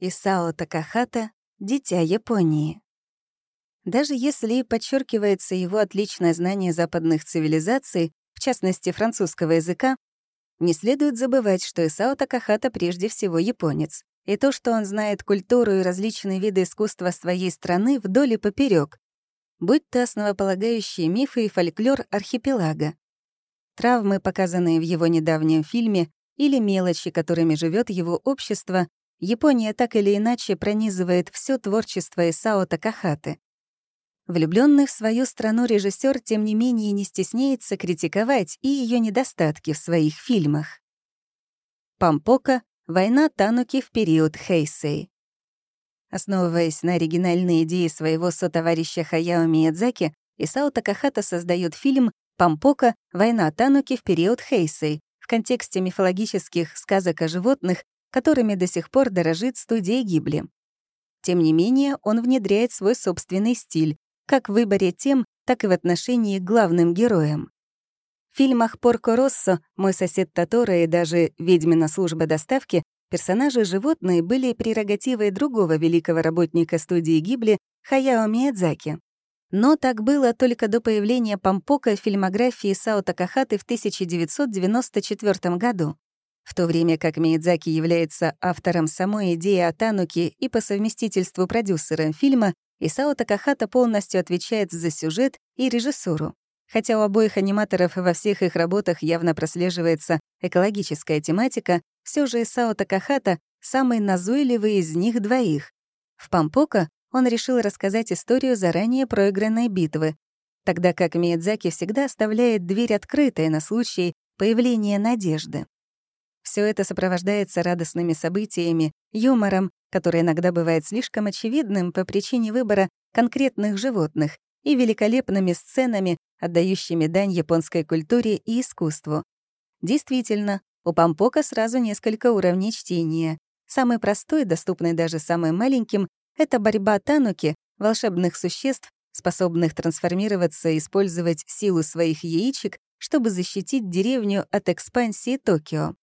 Исао Такахата «Дитя Японии». Даже если подчеркивается его отличное знание западных цивилизаций, в частности французского языка, не следует забывать, что Исао Такахата прежде всего японец, и то, что он знает культуру и различные виды искусства своей страны вдоль и поперек, будь то основополагающие мифы и фольклор архипелага. Травмы, показанные в его недавнем фильме, или мелочи, которыми живет его общество, Япония так или иначе пронизывает все творчество Исао Такахаты. Влюбленный в свою страну режиссер, тем не менее, не стесняется критиковать и ее недостатки в своих фильмах. Пампока «Война Тануки в период Хейсей». Основываясь на оригинальной идее своего сотоварища Хаяо Миядзаки, Исао Такахата создает фильм «Пампока. Война Тануки в период Хейсей» в контексте мифологических сказок о животных, которыми до сих пор дорожит студия Гибли. Тем не менее, он внедряет свой собственный стиль, как в выборе тем, так и в отношении к главным героям. В фильмах «Порко Россо», «Мой сосед Татора» и даже «Ведьмина служба доставки» персонажи животные были прерогативой другого великого работника студии Гибли Хаяо Миядзаки. Но так было только до появления Пампока в фильмографии Сао Такахаты в 1994 году. В то время как Миядзаки является автором самой идеи о Тануке и по совместительству продюсером фильма, Исао Такахата полностью отвечает за сюжет и режиссуру. Хотя у обоих аниматоров во всех их работах явно прослеживается экологическая тематика, все же Исао Такахата — самый назойливый из них двоих. В Пампока он решил рассказать историю заранее проигранной битвы, тогда как Миядзаки всегда оставляет дверь открытой на случай появления надежды. Все это сопровождается радостными событиями, юмором, который иногда бывает слишком очевидным по причине выбора конкретных животных, и великолепными сценами, отдающими дань японской культуре и искусству. Действительно, у Пампока сразу несколько уровней чтения. Самый простой, доступный даже самым маленьким, это борьба тануки, волшебных существ, способных трансформироваться и использовать силу своих яичек, чтобы защитить деревню от экспансии Токио.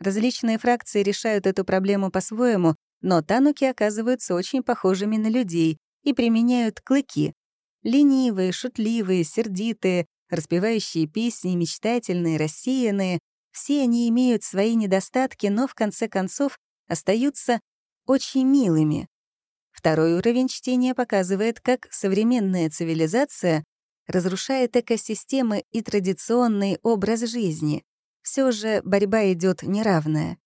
Различные фракции решают эту проблему по-своему, но тануки оказываются очень похожими на людей и применяют клыки. Ленивые, шутливые, сердитые, распевающие песни, мечтательные, рассеянные — все они имеют свои недостатки, но в конце концов остаются очень милыми. Второй уровень чтения показывает, как современная цивилизация разрушает экосистемы и традиционный образ жизни. Все же борьба идет неравная.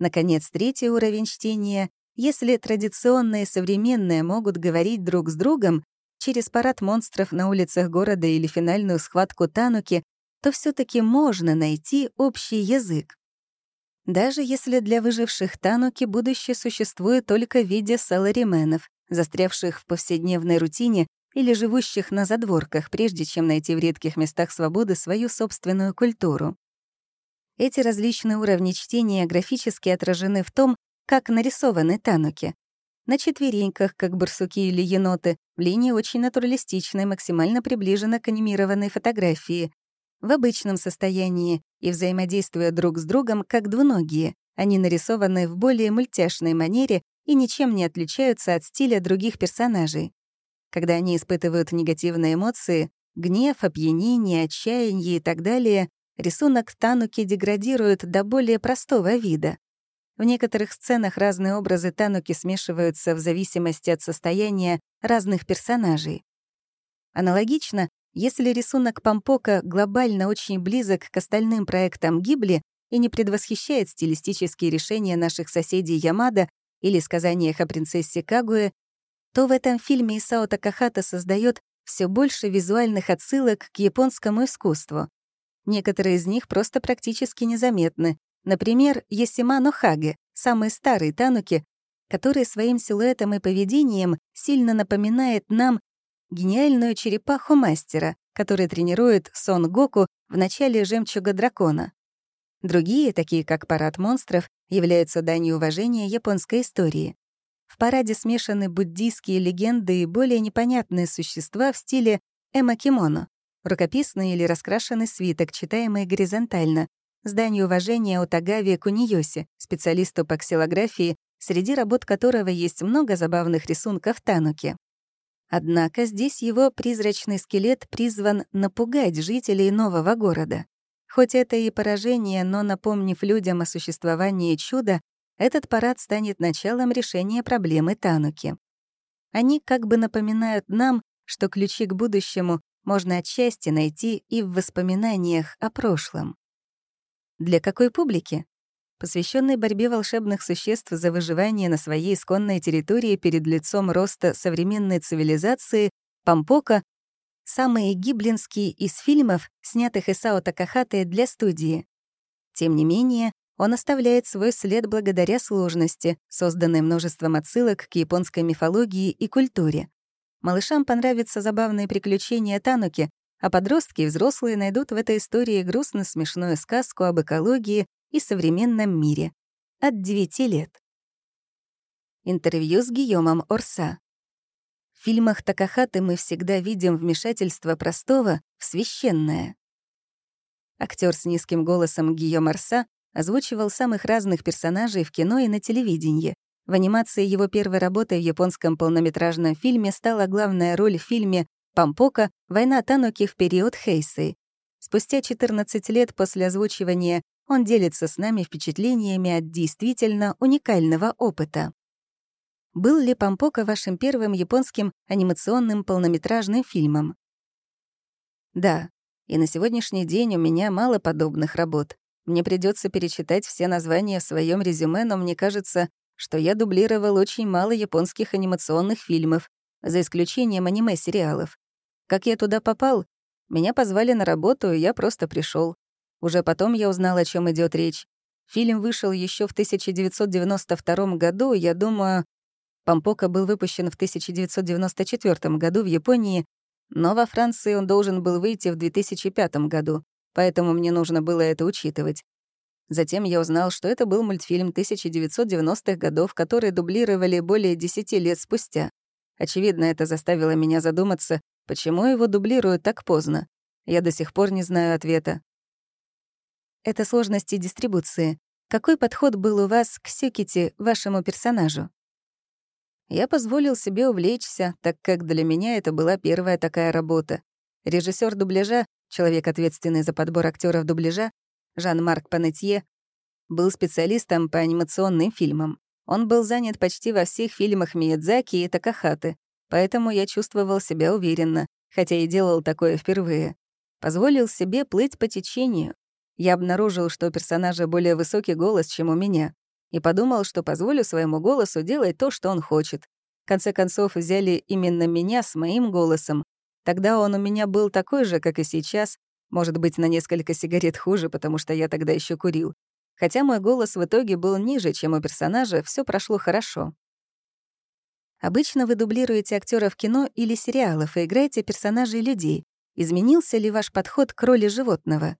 Наконец, третий уровень чтения если традиционные и современные могут говорить друг с другом через парад монстров на улицах города или финальную схватку Тануки, то все таки можно найти общий язык. Даже если для выживших тануки будущее существует только в виде саларименов, застрявших в повседневной рутине или живущих на задворках, прежде чем найти в редких местах свободы свою собственную культуру. Эти различные уровни чтения графически отражены в том, как нарисованы тануки. На четвереньках, как барсуки или еноты, в линии очень натуралистичной, максимально приближена к анимированной фотографии, в обычном состоянии и взаимодействуя друг с другом как двуногие. Они нарисованы в более мультяшной манере и ничем не отличаются от стиля других персонажей. Когда они испытывают негативные эмоции — гнев, опьянение, отчаяние и так далее — рисунок Тануки деградирует до более простого вида. В некоторых сценах разные образы Тануки смешиваются в зависимости от состояния разных персонажей. Аналогично, если рисунок Пампока глобально очень близок к остальным проектам Гибли и не предвосхищает стилистические решения наших соседей Ямада или сказаниях о принцессе Кагуэ, то в этом фильме Исао Такахата создает все больше визуальных отсылок к японскому искусству. Некоторые из них просто практически незаметны. Например, Ясимано Хаге, самый старый тануки, который своим силуэтом и поведением сильно напоминает нам гениальную черепаху мастера, который тренирует Сон Гоку в начале «Жемчуга дракона». Другие, такие как «Парад монстров», являются данью уважения японской истории. В параде смешаны буддийские легенды и более непонятные существа в стиле эмо-кимоно, рукописный или раскрашенный свиток, читаемый горизонтально, с данью уважения Отагави Куниёси, специалисту по ксилографии, среди работ которого есть много забавных рисунков Тануки. Однако здесь его призрачный скелет призван напугать жителей нового города. Хоть это и поражение, но напомнив людям о существовании чуда, этот парад станет началом решения проблемы Тануки. Они как бы напоминают нам, что ключи к будущему можно отчасти найти и в воспоминаниях о прошлом. Для какой публики? Посвященный борьбе волшебных существ за выживание на своей исконной территории перед лицом роста современной цивилизации, Пампока — самые гиблинские из фильмов, снятых Исао Такахаты для студии. Тем не менее, он оставляет свой след благодаря сложности, созданной множеством отсылок к японской мифологии и культуре. Малышам понравятся забавные приключения Тануки, а подростки и взрослые найдут в этой истории грустно-смешную сказку об экологии и современном мире. От 9 лет. Интервью с Гийомом Орса. В фильмах Такахаты мы всегда видим вмешательство простого в священное. Актер с низким голосом Гийом Орса озвучивал самых разных персонажей в кино и на телевидении. В анимации его первой работы в японском полнометражном фильме стала главная роль в фильме «Пампока. Война Тануки в период Хейсы». Спустя 14 лет после озвучивания он делится с нами впечатлениями от действительно уникального опыта. Был ли «Пампока» вашим первым японским анимационным полнометражным фильмом? Да, и на сегодняшний день у меня мало подобных работ. Мне придется перечитать все названия в своем резюме, но мне кажется, что я дублировал очень мало японских анимационных фильмов, за исключением аниме-сериалов. Как я туда попал? Меня позвали на работу, и я просто пришел. Уже потом я узнал, о чем идет речь. Фильм вышел еще в 1992 году, я думаю... Пампока был выпущен в 1994 году в Японии, но во Франции он должен был выйти в 2005 году поэтому мне нужно было это учитывать. Затем я узнал, что это был мультфильм 1990-х годов, который дублировали более 10 лет спустя. Очевидно, это заставило меня задуматься, почему его дублируют так поздно. Я до сих пор не знаю ответа. Это сложности дистрибуции. Какой подход был у вас к Сёкити, вашему персонажу? Я позволил себе увлечься, так как для меня это была первая такая работа. Режиссер дубляжа человек, ответственный за подбор актеров дубляжа, Жан-Марк Панетье, был специалистом по анимационным фильмам. Он был занят почти во всех фильмах Миядзаки и Такахаты, поэтому я чувствовал себя уверенно, хотя и делал такое впервые. Позволил себе плыть по течению. Я обнаружил, что у персонажа более высокий голос, чем у меня, и подумал, что позволю своему голосу делать то, что он хочет. В конце концов, взяли именно меня с моим голосом, Тогда он у меня был такой же, как и сейчас, может быть, на несколько сигарет хуже, потому что я тогда еще курил. Хотя мой голос в итоге был ниже, чем у персонажа, все прошло хорошо. Обычно вы дублируете актеров кино или сериалов и играете персонажей людей. Изменился ли ваш подход к роли животного?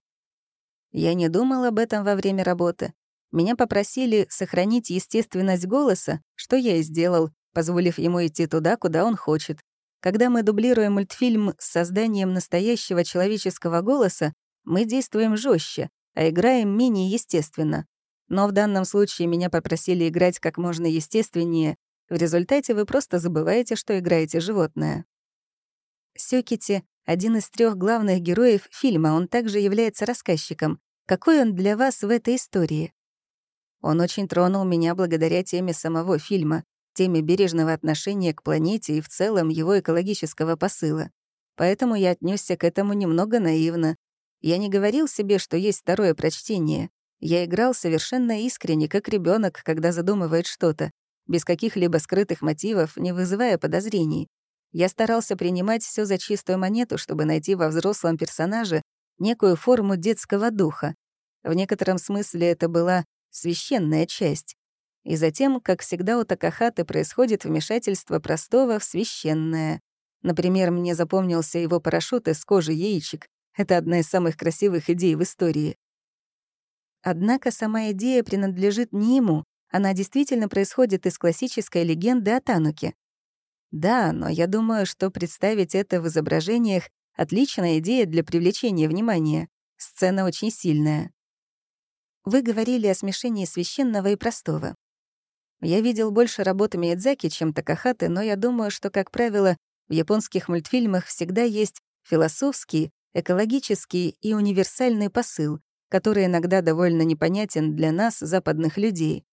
Я не думал об этом во время работы. Меня попросили сохранить естественность голоса, что я и сделал, позволив ему идти туда, куда он хочет. Когда мы дублируем мультфильм с созданием настоящего человеческого голоса, мы действуем жестче, а играем менее естественно. Но в данном случае меня попросили играть как можно естественнее. В результате вы просто забываете, что играете животное. Сёкити — один из трех главных героев фильма, он также является рассказчиком. Какой он для вас в этой истории? Он очень тронул меня благодаря теме самого фильма теме бережного отношения к планете и в целом его экологического посыла. Поэтому я отнесся к этому немного наивно. Я не говорил себе, что есть второе прочтение. Я играл совершенно искренне, как ребенок, когда задумывает что-то, без каких-либо скрытых мотивов, не вызывая подозрений. Я старался принимать все за чистую монету, чтобы найти во взрослом персонаже некую форму детского духа. В некотором смысле это была священная часть. И затем, как всегда у Такахаты, происходит вмешательство простого в священное. Например, мне запомнился его парашют из кожи яичек. Это одна из самых красивых идей в истории. Однако сама идея принадлежит не ему, она действительно происходит из классической легенды о Тануке. Да, но я думаю, что представить это в изображениях — отличная идея для привлечения внимания. Сцена очень сильная. Вы говорили о смешении священного и простого. Я видел больше работ Миядзаки, чем Такахаты, но я думаю, что, как правило, в японских мультфильмах всегда есть философский, экологический и универсальный посыл, который иногда довольно непонятен для нас, западных людей.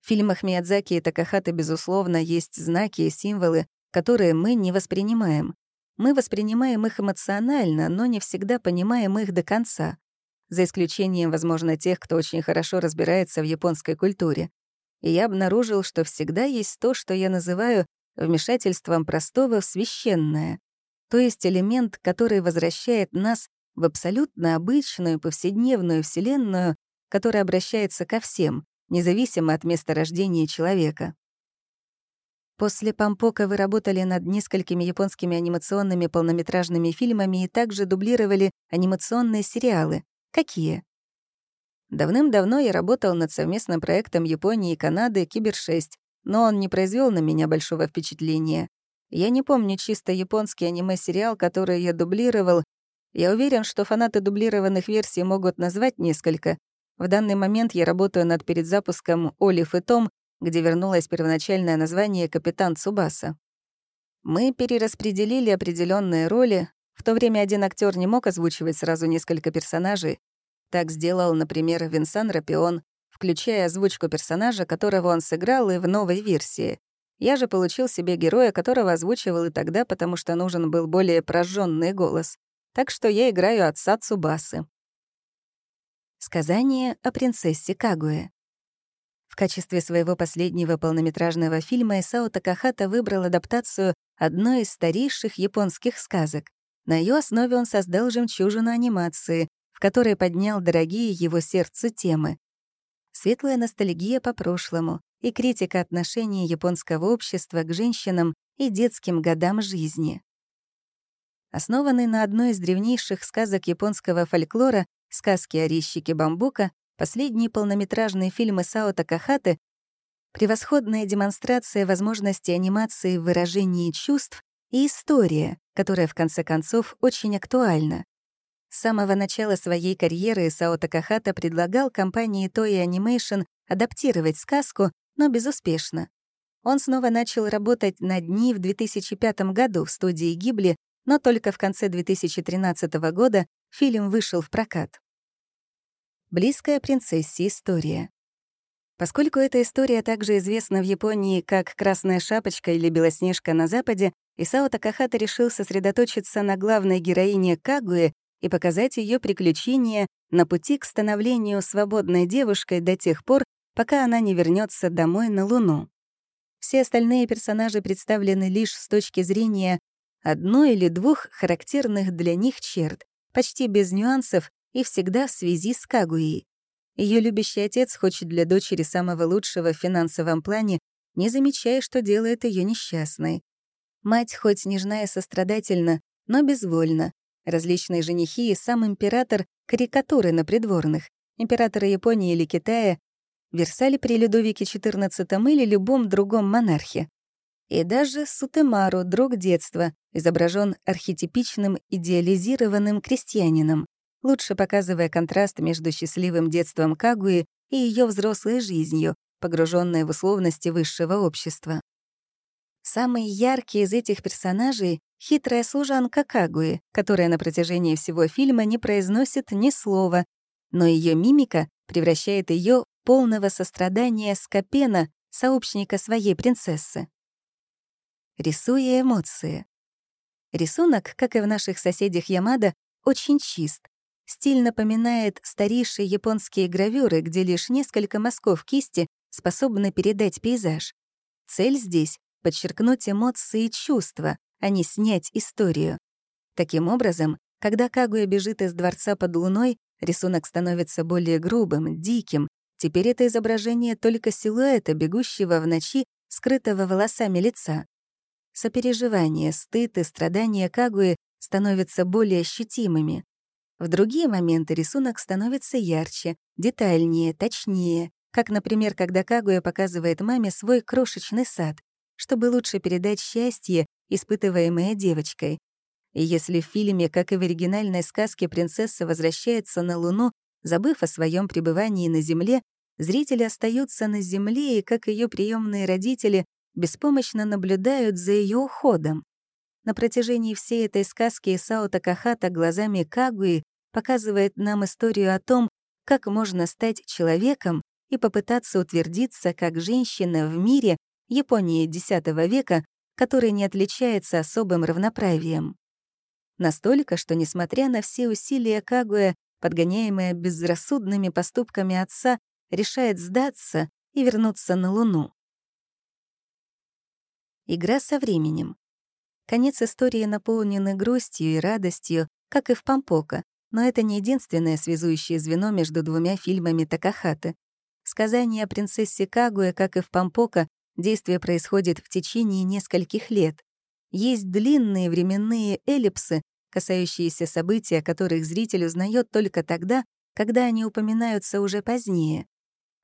В фильмах Миядзаки и Такахаты, безусловно, есть знаки и символы, которые мы не воспринимаем. Мы воспринимаем их эмоционально, но не всегда понимаем их до конца. За исключением, возможно, тех, кто очень хорошо разбирается в японской культуре. И я обнаружил, что всегда есть то, что я называю вмешательством простого в священное, то есть элемент, который возвращает нас в абсолютно обычную повседневную Вселенную, которая обращается ко всем, независимо от места рождения человека. После «Пампока» вы работали над несколькими японскими анимационными полнометражными фильмами и также дублировали анимационные сериалы. Какие? Давным-давно я работал над совместным проектом Японии и Канады «Кибер-6», но он не произвел на меня большого впечатления. Я не помню чисто японский аниме-сериал, который я дублировал. Я уверен, что фанаты дублированных версий могут назвать несколько, в данный момент я работаю над передзапуском «Олив и Том», где вернулось первоначальное название «Капитан Цубаса». Мы перераспределили определенные роли. В то время один актер не мог озвучивать сразу несколько персонажей. Так сделал, например, Винсан Рапион, включая озвучку персонажа, которого он сыграл и в новой версии. Я же получил себе героя, которого озвучивал и тогда, потому что нужен был более прожженный голос. Так что я играю отца Цубасы. Сказание о принцессе Кагуэ. В качестве своего последнего полнометражного фильма Исао Такахата выбрал адаптацию одной из старейших японских сказок. На ее основе он создал жемчужину анимации, в которой поднял дорогие его сердцу темы. Светлая ностальгия по прошлому и критика отношения японского общества к женщинам и детским годам жизни. Основанный на одной из древнейших сказок японского фольклора, «Сказки о резчике бамбука», последний полнометражный фильм Исао Такахаты, превосходная демонстрация возможности анимации в выражении чувств и история, которая, в конце концов, очень актуальна. С самого начала своей карьеры Исао Такахата предлагал компании Toei Animation адаптировать сказку, но безуспешно. Он снова начал работать над ней в 2005 году в студии Гибли, но только в конце 2013 года фильм вышел в прокат. Близкая принцессе история. Поскольку эта история также известна в Японии как «Красная шапочка» или «Белоснежка на Западе», Исао Такахата решил сосредоточиться на главной героине Кагуэ и показать ее приключения на пути к становлению свободной девушкой до тех пор, пока она не вернется домой на Луну. Все остальные персонажи представлены лишь с точки зрения одной или двух характерных для них черт, почти без нюансов и всегда в связи с Кагуей. Ее любящий отец хочет для дочери самого лучшего в финансовом плане, не замечая, что делает ее несчастной. Мать хоть нежна и сострадательна, но безвольна. Различные женихи и сам император — карикатуры на придворных. Императоры Японии или Китая, Версале при Людовике XIV или любом другом монархе. И даже Сутемару, друг детства, изображен архетипичным идеализированным крестьянином лучше показывая контраст между счастливым детством Кагуи и ее взрослой жизнью, погруженной в условности высшего общества. Самый яркий из этих персонажей — хитрая служанка Кагуи, которая на протяжении всего фильма не произносит ни слова, но ее мимика превращает ее полного сострадания Скопена, сообщника своей принцессы. Рисуя эмоции. Рисунок, как и в наших соседях Ямада, очень чист, Стиль напоминает старейшие японские гравюры, где лишь несколько мазков кисти способны передать пейзаж. Цель здесь — подчеркнуть эмоции и чувства, а не снять историю. Таким образом, когда Кагуя бежит из дворца под луной, рисунок становится более грубым, диким. Теперь это изображение только силуэта, бегущего в ночи, скрытого волосами лица. Сопереживание, стыд и страдания Кагуи становятся более ощутимыми. В другие моменты рисунок становится ярче, детальнее, точнее, как, например, когда Кагуя показывает маме свой крошечный сад, чтобы лучше передать счастье, испытываемое девочкой. И если в фильме, как и в оригинальной сказке, принцесса возвращается на Луну, забыв о своем пребывании на Земле, зрители остаются на земле и, как ее приемные родители, беспомощно наблюдают за ее уходом. На протяжении всей этой сказки Исао Такахата глазами Кагуи показывает нам историю о том, как можно стать человеком и попытаться утвердиться как женщина в мире Японии X века, который не отличается особым равноправием. Настолько, что, несмотря на все усилия Кагуя, подгоняемая безрассудными поступками отца, решает сдаться и вернуться на Луну. Игра со временем. Конец истории наполнен грустью и радостью, как и в Пампока, но это не единственное связующее звено между двумя фильмами Такахаты. В сказании о принцессе Кагуэ, как и в Пампока, действие происходит в течение нескольких лет. Есть длинные временные эллипсы, касающиеся событий, о которых зритель узнает только тогда, когда они упоминаются уже позднее.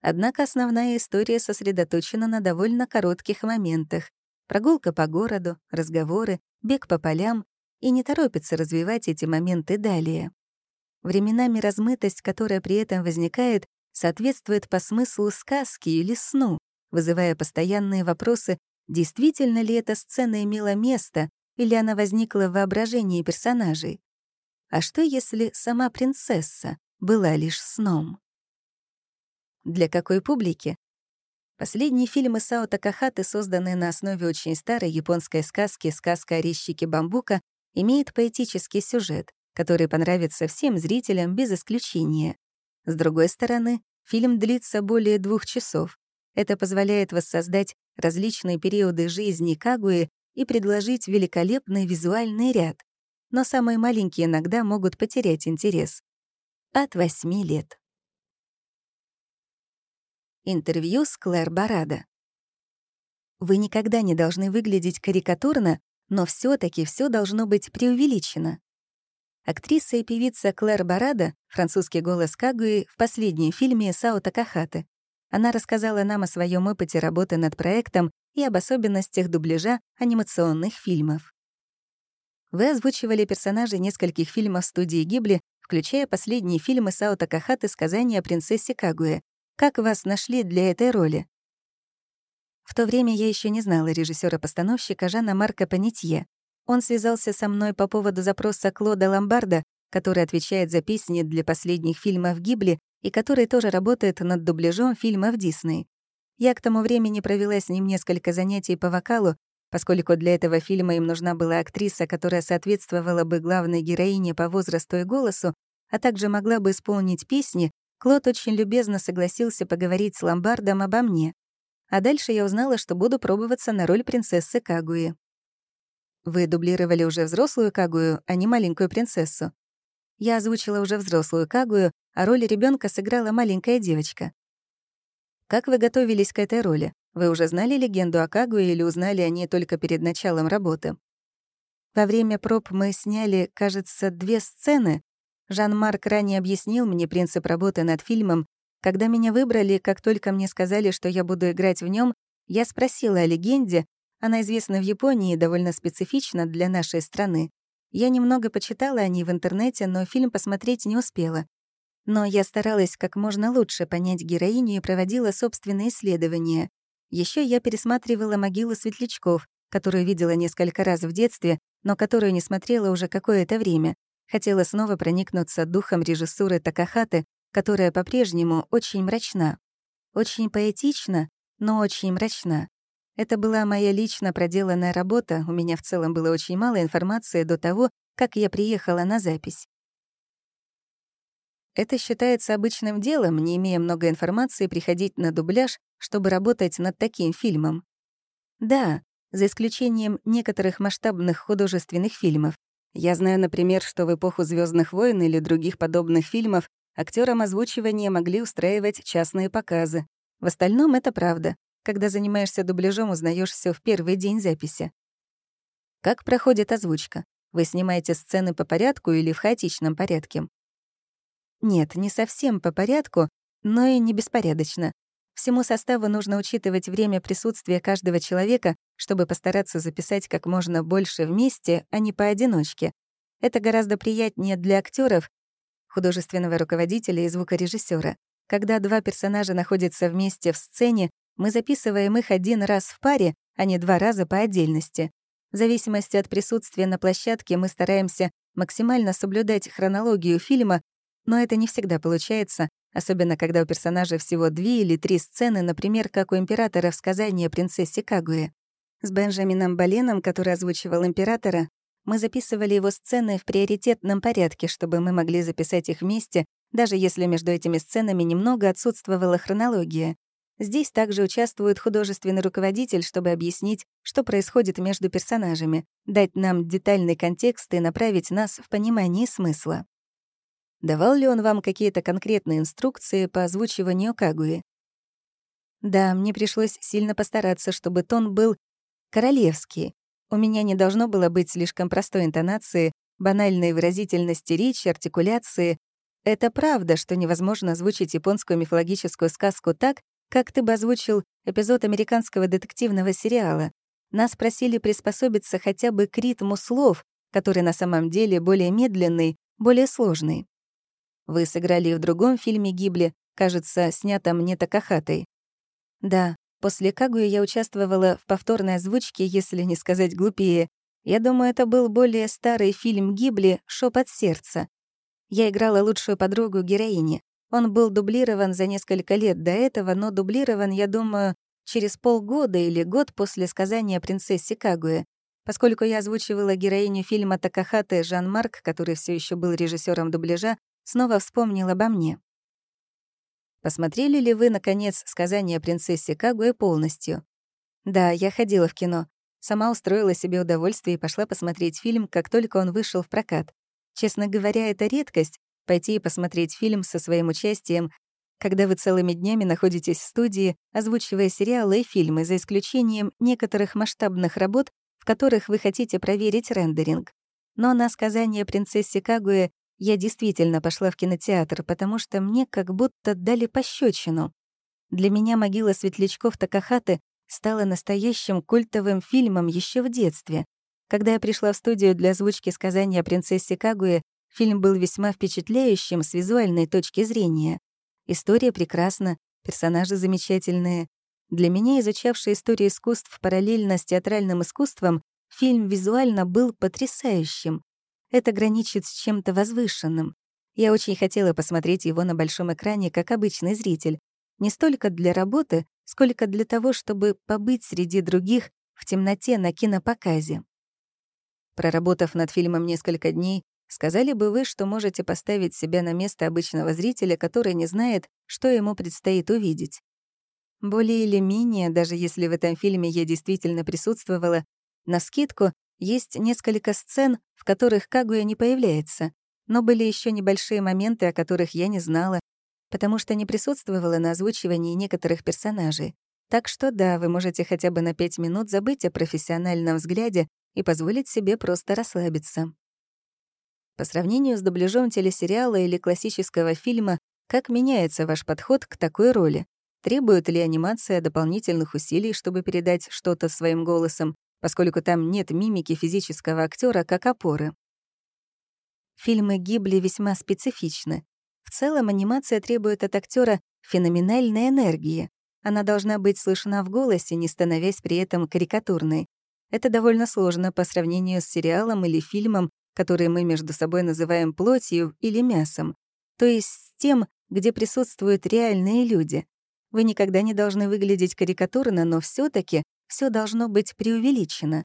Однако основная история сосредоточена на довольно коротких моментах. Прогулка по городу, разговоры, бег по полям и не торопится развивать эти моменты далее. Временами размытость, которая при этом возникает, соответствует по смыслу сказки или сну, вызывая постоянные вопросы, действительно ли эта сцена имела место или она возникла в воображении персонажей. А что, если сама принцесса была лишь сном? Для какой публики? Последние фильмы Сао Такахаты, созданные на основе очень старой японской сказки «Сказка о резчике бамбука», имеет поэтический сюжет, который понравится всем зрителям без исключения. С другой стороны, фильм длится более двух часов. Это позволяет воссоздать различные периоды жизни Кагуи и предложить великолепный визуальный ряд. Но самые маленькие иногда могут потерять интерес. От 8 лет. Интервью с Клэр Барада. Вы никогда не должны выглядеть карикатурно, но все таки все должно быть преувеличено. Актриса и певица Клэр Барада, французский голос Кагуи, в последнем фильме Сао Такахаты. Она рассказала нам о своем опыте работы над проектом и об особенностях дубляжа анимационных фильмов. Вы озвучивали персонажей нескольких фильмов студии Гибли, включая последние фильмы Сао Такахаты «Сказание о принцессе Кагуэ». Как вас нашли для этой роли? В то время я еще не знала режиссера постановщика Жана Марка Панетье. Он связался со мной по поводу запроса Клода Ломбарда, который отвечает за песни для последних фильмов Гибли и который тоже работает над дубляжом фильмов Дисней. Я к тому времени провела с ним несколько занятий по вокалу, поскольку для этого фильма им нужна была актриса, которая соответствовала бы главной героине по возрасту и голосу, а также могла бы исполнить песни, Клод очень любезно согласился поговорить с Ломбардом обо мне. А дальше я узнала, что буду пробоваться на роль принцессы Кагуи. Вы дублировали уже взрослую Кагую, а не маленькую принцессу. Я озвучила уже взрослую Кагую, а роль ребенка сыграла маленькая девочка. Как вы готовились к этой роли? Вы уже знали легенду о Кагуе или узнали о ней только перед началом работы? Во время проб мы сняли, кажется, две сцены. Жан-Марк ранее объяснил мне принцип работы над фильмом. Когда меня выбрали, как только мне сказали, что я буду играть в нем, я спросила о легенде. Она известна в Японии довольно специфична для нашей страны. Я немного почитала о ней в интернете, но фильм посмотреть не успела. Но я старалась как можно лучше понять героиню и проводила собственные исследования. Еще я пересматривала «Могилу светлячков», которую видела несколько раз в детстве, но которую не смотрела уже какое-то время. Хотела снова проникнуться духом режиссуры Такахаты, которая по-прежнему очень мрачна. Очень поэтична, но очень мрачна. Это была моя лично проделанная работа, у меня в целом было очень мало информации до того, как я приехала на запись. Это считается обычным делом, не имея много информации, приходить на дубляж, чтобы работать над таким фильмом. Да, за исключением некоторых масштабных художественных фильмов. Я знаю, например, что в эпоху Звездных войн» или других подобных фильмов актерам озвучивания могли устраивать частные показы. В остальном это правда. Когда занимаешься дубляжом, узнаешь все в первый день записи. Как проходит озвучка? Вы снимаете сцены по порядку или в хаотичном порядке? Нет, не совсем по порядку, но и не беспорядочно. Всему составу нужно учитывать время присутствия каждого человека, чтобы постараться записать как можно больше вместе, а не поодиночке. Это гораздо приятнее для актеров, художественного руководителя и звукорежиссера. Когда два персонажа находятся вместе в сцене, мы записываем их один раз в паре, а не два раза по отдельности. В зависимости от присутствия на площадке мы стараемся максимально соблюдать хронологию фильма, но это не всегда получается, особенно когда у персонажа всего две или три сцены, например, как у императора в сказании о принцессе Кагуе. С Бенджамином Боленом, который озвучивал императора, мы записывали его сцены в приоритетном порядке, чтобы мы могли записать их вместе, даже если между этими сценами немного отсутствовала хронология. Здесь также участвует художественный руководитель, чтобы объяснить, что происходит между персонажами, дать нам детальный контекст и направить нас в понимании смысла. Давал ли он вам какие-то конкретные инструкции по озвучиванию Кагуи? Да, мне пришлось сильно постараться, чтобы тон был королевский. У меня не должно было быть слишком простой интонации, банальной выразительности речи, артикуляции. Это правда, что невозможно озвучить японскую мифологическую сказку так, как ты бы озвучил эпизод американского детективного сериала. Нас просили приспособиться хотя бы к ритму слов, который на самом деле более медленный, более сложный. Вы сыграли в другом фильме Гибли, кажется, снятом не Такахатой. Да, после Кагуи я участвовала в повторной озвучке, если не сказать глупее. Я думаю, это был более старый фильм Гибли «Шепот сердца». Я играла лучшую подругу героини. Он был дублирован за несколько лет до этого, но дублирован, я думаю, через полгода или год после сказания принцессе Кагуэ. Поскольку я озвучивала героиню фильма Такахаты Жан-Марк, который все еще был режиссером дубляжа, снова вспомнил обо мне. Посмотрели ли вы, наконец, сказание о принцессе Кагуэ полностью? Да, я ходила в кино. Сама устроила себе удовольствие и пошла посмотреть фильм, как только он вышел в прокат. Честно говоря, это редкость, пойти и посмотреть фильм со своим участием, когда вы целыми днями находитесь в студии, озвучивая сериалы и фильмы, за исключением некоторых масштабных работ, в которых вы хотите проверить рендеринг. Но на сказание принцессе Кагуэ я действительно пошла в кинотеатр, потому что мне как будто дали пощечину. Для меня «Могила светлячков Такахаты» стала настоящим культовым фильмом еще в детстве. Когда я пришла в студию для озвучки сказания о принцессе Кагуэ, Фильм был весьма впечатляющим с визуальной точки зрения. История прекрасна, персонажи замечательные. Для меня, изучавший историю искусств параллельно с театральным искусством, фильм визуально был потрясающим. Это граничит с чем-то возвышенным. Я очень хотела посмотреть его на большом экране как обычный зритель. Не столько для работы, сколько для того, чтобы побыть среди других в темноте на кинопоказе. Проработав над фильмом несколько дней, Сказали бы вы, что можете поставить себя на место обычного зрителя, который не знает, что ему предстоит увидеть. Более или менее, даже если в этом фильме я действительно присутствовала, на скидку есть несколько сцен, в которых Кагуя не появляется, но были еще небольшие моменты, о которых я не знала, потому что не присутствовала на озвучивании некоторых персонажей. Так что да, вы можете хотя бы на пять минут забыть о профессиональном взгляде и позволить себе просто расслабиться. По сравнению с дубляжом телесериала или классического фильма, как меняется ваш подход к такой роли? Требует ли анимация дополнительных усилий, чтобы передать что-то своим голосом, поскольку там нет мимики физического актера как опоры? Фильмы Гибли весьма специфичны. В целом анимация требует от актера феноменальной энергии. Она должна быть слышна в голосе, не становясь при этом карикатурной. Это довольно сложно по сравнению с сериалом или фильмом, которые мы между собой называем плотью или мясом, то есть с тем, где присутствуют реальные люди. Вы никогда не должны выглядеть карикатурно, но все таки все должно быть преувеличено.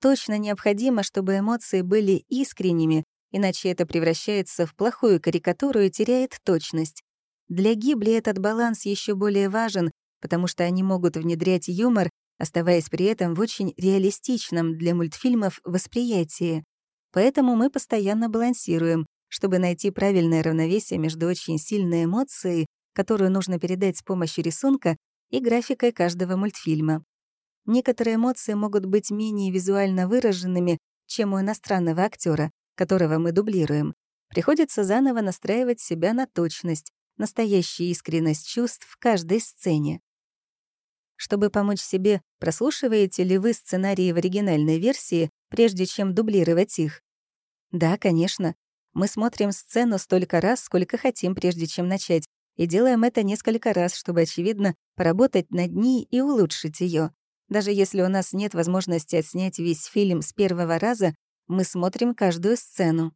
Точно необходимо, чтобы эмоции были искренними, иначе это превращается в плохую карикатуру и теряет точность. Для Гибли этот баланс еще более важен, потому что они могут внедрять юмор, оставаясь при этом в очень реалистичном для мультфильмов восприятии. Поэтому мы постоянно балансируем, чтобы найти правильное равновесие между очень сильной эмоцией, которую нужно передать с помощью рисунка, и графикой каждого мультфильма. Некоторые эмоции могут быть менее визуально выраженными, чем у иностранного актера, которого мы дублируем. Приходится заново настраивать себя на точность, настоящую искренность чувств в каждой сцене. Чтобы помочь себе, прослушиваете ли вы сценарии в оригинальной версии, прежде чем дублировать их? Да, конечно. Мы смотрим сцену столько раз, сколько хотим, прежде чем начать, И делаем это несколько раз, чтобы, очевидно, поработать над ней и улучшить ее. Даже если у нас нет возможности отснять весь фильм с первого раза, мы смотрим каждую сцену.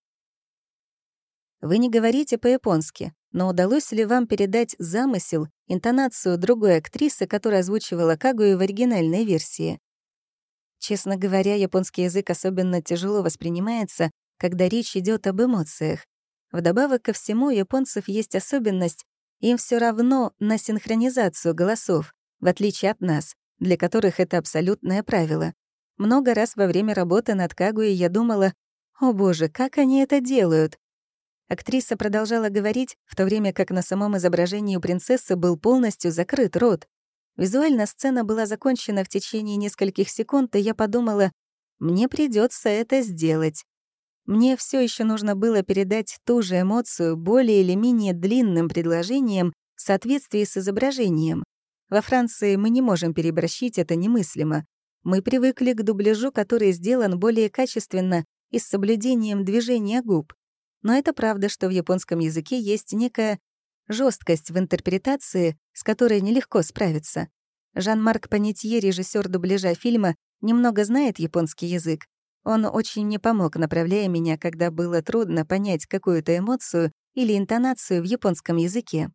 Вы не говорите по-японски, но удалось ли вам передать замысел, интонацию другой актрисы, которая озвучивала Кагую в оригинальной версии? Честно говоря, японский язык особенно тяжело воспринимается, когда речь идет об эмоциях. Вдобавок ко всему, у японцев есть особенность, им все равно на синхронизацию голосов, в отличие от нас, для которых это абсолютное правило. Много раз во время работы над Кагуей я думала, «О боже, как они это делают?» Актриса продолжала говорить, в то время как на самом изображении у принцессы был полностью закрыт рот. Визуально сцена была закончена в течение нескольких секунд, и я подумала, мне придется это сделать. Мне все еще нужно было передать ту же эмоцию более или менее длинным предложением в соответствии с изображением. Во Франции мы не можем переборщить, это немыслимо. Мы привыкли к дубляжу, который сделан более качественно и с соблюдением движения губ. Но это правда, что в японском языке есть некая жесткость в интерпретации, с которой нелегко справиться. Жан-Марк Панетье, режиссер дубляжа фильма, немного знает японский язык. Он очень мне помог, направляя меня, когда было трудно понять какую-то эмоцию или интонацию в японском языке.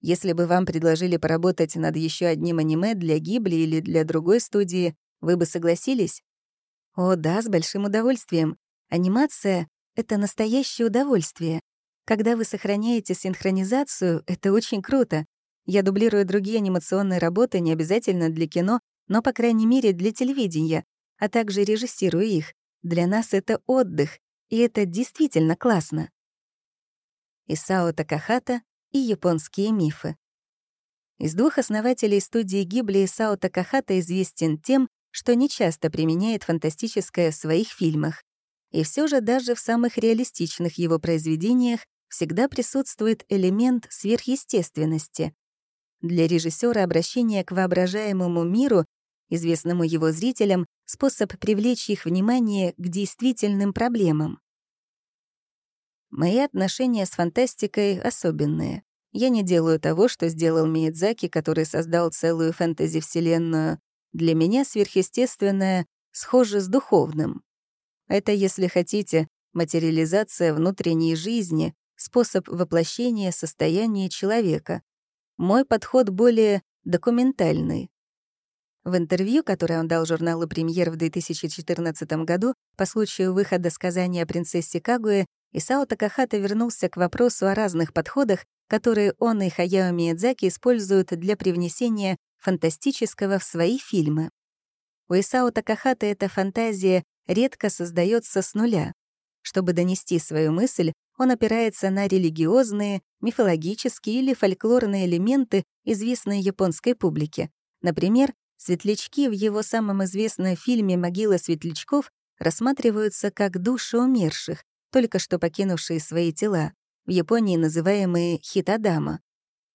Если бы вам предложили поработать над еще одним аниме для Гибли или для другой студии, вы бы согласились? О, да, с большим удовольствием. Анимация это настоящее удовольствие. Когда вы сохраняете синхронизацию, это очень круто. Я дублирую другие анимационные работы не обязательно для кино, но, по крайней мере, для телевидения, а также режиссирую их. Для нас это отдых, и это действительно классно. Исао Такахата и японские мифы. Из двух основателей студии Гибли Исао Такахата известен тем, что нечасто применяет фантастическое в своих фильмах. И все же даже в самых реалистичных его произведениях всегда присутствует элемент сверхъестественности. Для режиссера обращение к воображаемому миру, известному его зрителям, способ привлечь их внимание к действительным проблемам. Мои отношения с фантастикой особенные. Я не делаю того, что сделал Миядзаки, который создал целую фэнтези-вселенную. Для меня сверхъестественное схоже с духовным. Это, если хотите, материализация внутренней жизни, способ воплощения состояния человека. Мой подход более документальный. В интервью, которое он дал журналу «Премьер» в 2014 году по случаю выхода сказания о принцессе Кагуэ, Исао Такахата вернулся к вопросу о разных подходах, которые он и Хаяо Миядзаки используют для привнесения фантастического в свои фильмы. У Исао Такахата эта фантазия редко создается с нуля. Чтобы донести свою мысль, он опирается на религиозные, мифологические или фольклорные элементы, известные японской публике. Например, светлячки в его самом известном фильме «Могила светлячков» рассматриваются как души умерших, только что покинувшие свои тела, в Японии называемые хитадама.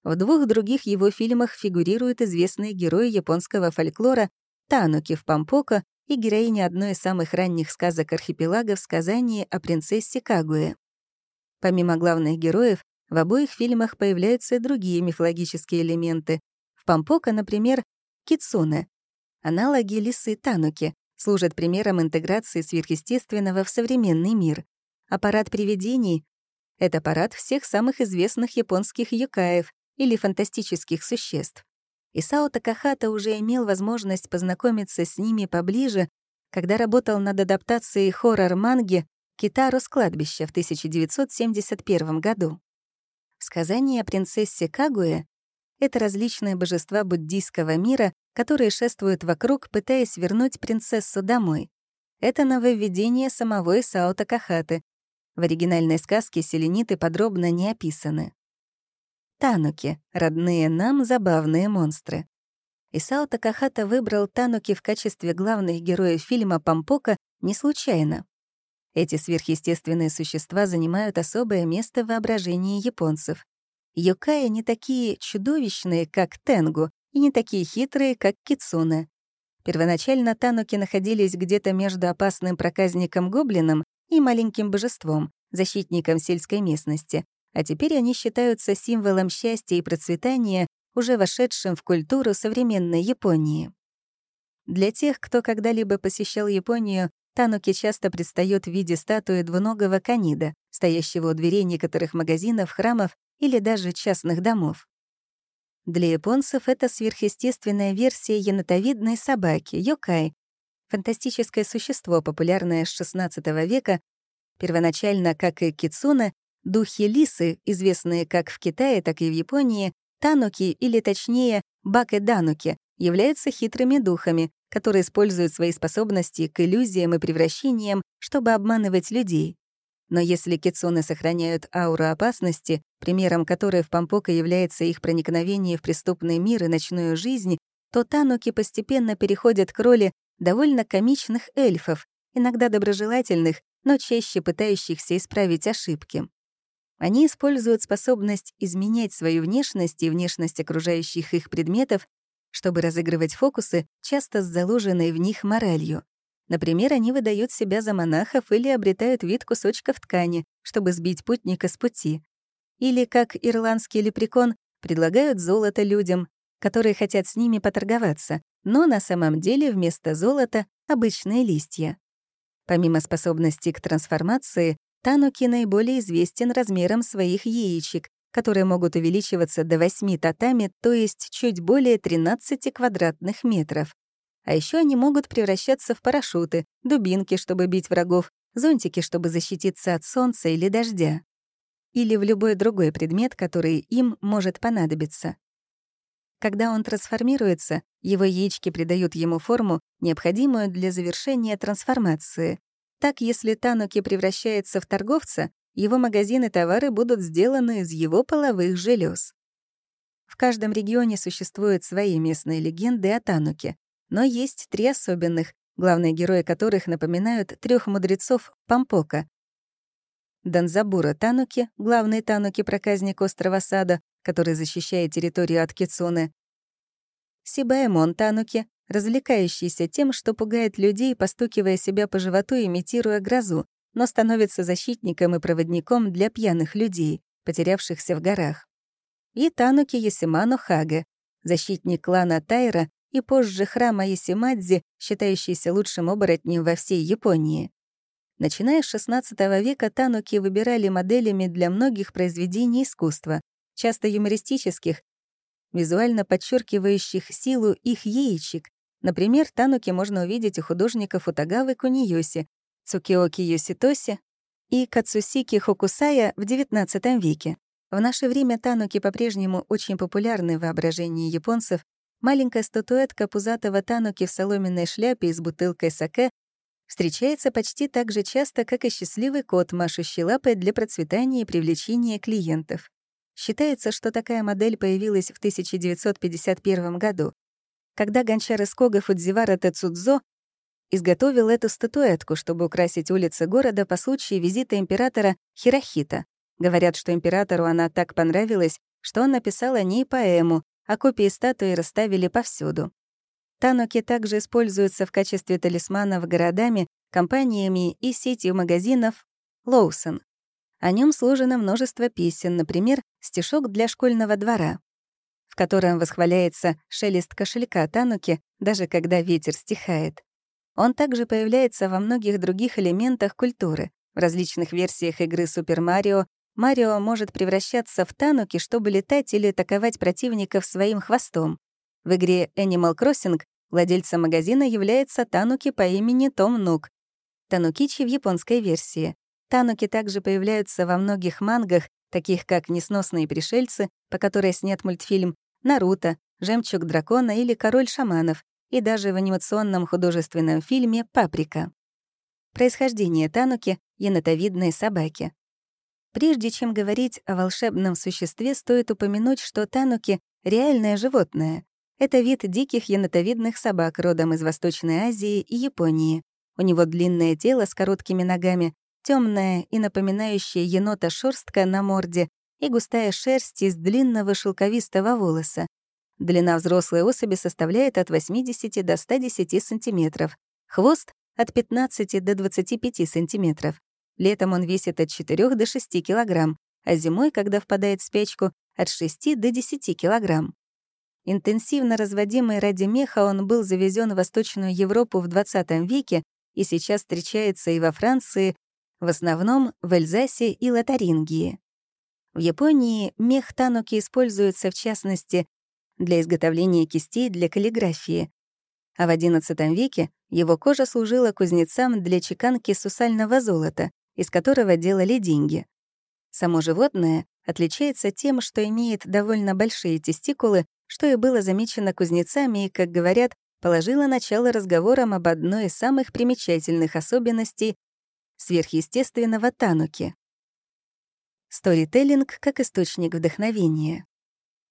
В двух других его фильмах фигурируют известные герои японского фольклора Тануки в Пампоко и героиня одной из самых ранних сказок архипелага в сказании о принцессе Кагуэ. Помимо главных героев, в обоих фильмах появляются и другие мифологические элементы. В Пампока, например, кицуне. Аналоги лисы Тануки служат примером интеграции сверхъестественного в современный мир. Аппарат привидений — это аппарат всех самых известных японских юкаев или фантастических существ. Исао Такахата уже имел возможность познакомиться с ними поближе, когда работал над адаптацией хоррор-манги «Китару с кладбища» в 1971 году. Сказание о принцессе Кагуэ — это различные божества буддийского мира, которые шествуют вокруг, пытаясь вернуть принцессу домой. Это нововведение самого Исао Такахаты. В оригинальной сказке селениты подробно не описаны. Тануки, родные нам забавные монстры. Исао Такахата выбрал Тануки в качестве главных героев фильма «Пампока» не случайно. Эти сверхъестественные существа занимают особое место в воображении японцев. Йокаи не такие чудовищные, как Тенгу, и не такие хитрые, как Кицуне. Первоначально Тануки находились где-то между опасным проказником-гоблином и маленьким божеством, защитником сельской местности, а теперь они считаются символом счастья и процветания, уже вошедшим в культуру современной Японии. Для тех, кто когда-либо посещал Японию, тануки часто предстает в виде статуи двуногого канида, стоящего у дверей некоторых магазинов, храмов или даже частных домов. Для японцев это сверхъестественная версия енотовидной собаки, йокай, фантастическое существо, популярное с XVI века, первоначально, как и кицуна, духи лисы, известные как в Китае, так и в Японии, тануки, или точнее баке-дануки, являются хитрыми духами, которые используют свои способности к иллюзиям и превращениям, чтобы обманывать людей. Но если кицуны сохраняют ауру опасности, примером которой в Пампока является их проникновение в преступный мир и ночную жизнь, то тануки постепенно переходят к роли довольно комичных эльфов, иногда доброжелательных, но чаще пытающихся исправить ошибки. Они используют способность изменять свою внешность и внешность окружающих их предметов, чтобы разыгрывать фокусы, часто с заложенной в них моралью. Например, они выдают себя за монахов или обретают вид кусочков ткани, чтобы сбить путника с пути. Или, как ирландский лепрекон, предлагают золото людям, которые хотят с ними поторговаться, но на самом деле вместо золота — обычные листья. Помимо способности к трансформации, Тануки наиболее известен размером своих яичек, которые могут увеличиваться до 8 татами, то есть чуть более 13 квадратных метров. А еще они могут превращаться в парашюты, дубинки, чтобы бить врагов, зонтики, чтобы защититься от солнца или дождя. Или в любой другой предмет, который им может понадобиться. Когда он трансформируется, его яички придают ему форму, необходимую для завершения трансформации. Так, если Тануки превращается в торговца, его магазины товары будут сделаны из его половых желез. В каждом регионе существуют свои местные легенды о Тануке, но есть три особенных, главные герои которых напоминают трех мудрецов Пампока. Данзабура Тануки, главный Тануки-проказник острова Сада, который защищает территорию от Кицуны. Сибаэмон Тануки, развлекающийся тем, что пугает людей, постукивая себя по животу, имитируя грозу, но становится защитником и проводником для пьяных людей, потерявшихся в горах. И Тануки Ясимано Хаге, защитник клана Тайра и позже храма Ясимадзи, считающийся лучшим оборотнем во всей Японии. Начиная с XVI века тануки выбирали моделями для многих произведений искусства, часто юмористических, визуально подчеркивающих силу их яичек. Например, тануки можно увидеть у художников Утагавы Куниёси, Цукиоки Йоситоси и Кацусики Хокусая в XIX веке. В наше время тануки по-прежнему очень популярны в воображении японцев. Маленькая статуэтка пузатого тануки в соломенной шляпе и с бутылкой саке встречается почти так же часто, как и счастливый кот, машущий лапой для процветания и привлечения клиентов. Считается, что такая модель появилась в 1951 году, когда гончар из Кога Фудзивара Тецудзо изготовил эту статуэтку, чтобы украсить улицы города по случаю визита императора Хирохита. Говорят, что императору она так понравилась, что он написал о ней поэму, а копии статуи расставили повсюду. Тануки также используются в качестве талисманов городами, компаниями и сетью магазинов Лоусон. О нем сложено множество песен, например, стишок для школьного двора, в котором восхваляется шелест кошелька Тануки, даже когда ветер стихает. Он также появляется во многих других элементах культуры. В различных версиях игры Супер Марио Марио может превращаться в Тануки, чтобы летать или атаковать противников своим хвостом. В игре Animal Crossing Владельцем магазина является Тануки по имени Том Нук. Танукичи в японской версии. Тануки также появляются во многих мангах, таких как «Несносные пришельцы», по которой снят мультфильм, «Наруто», «Жемчуг дракона» или «Король шаманов», и даже в анимационном художественном фильме «Паприка». Происхождение Тануки — енотовидной собаки. Прежде чем говорить о волшебном существе, стоит упомянуть, что Тануки — реальное животное. Это вид диких енотовидных собак родом из Восточной Азии и Японии. У него длинное тело с короткими ногами, темная и напоминающая енота шерстка на морде и густая шерсть из длинного шелковистого волоса. Длина взрослой особи составляет от 80 до 110 сантиметров. Хвост — от 15 до 25 сантиметров. Летом он весит от 4 до 6 килограмм. а зимой, когда впадает в спячку, от 6 до 10 килограмм. Интенсивно разводимый ради меха он был завезен в Восточную Европу в 20 веке и сейчас встречается и во Франции, в основном в Эльзасе и Лотарингии. В Японии мех тануки используется, в частности, для изготовления кистей для каллиграфии, а в XI веке его кожа служила кузнецам для чеканки сусального золота, из которого делали деньги. Само животное отличается тем, что имеет довольно большие тестикулы, что и было замечено кузнецами и, как говорят, положило начало разговорам об одной из самых примечательных особенностей сверхъестественного тануки. Сторителлинг как источник вдохновения.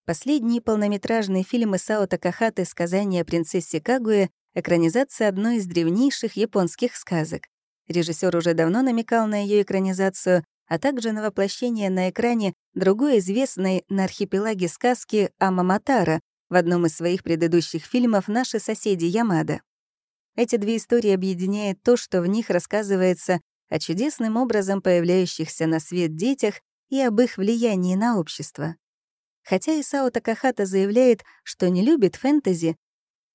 Последний полнометражный фильм Исао Такахаты «Сказание о принцессе Кагуэ» — экранизация одной из древнейших японских сказок. Режиссер уже давно намекал на ее экранизацию, а также на воплощение на экране другой известной на архипелаге сказки Амаматара в одном из своих предыдущих фильмов «Наши соседи Ямада». Эти две истории объединяет то, что в них рассказывается о чудесным образом появляющихся на свет детях и об их влиянии на общество. Хотя Исао Такахата заявляет, что не любит фэнтези,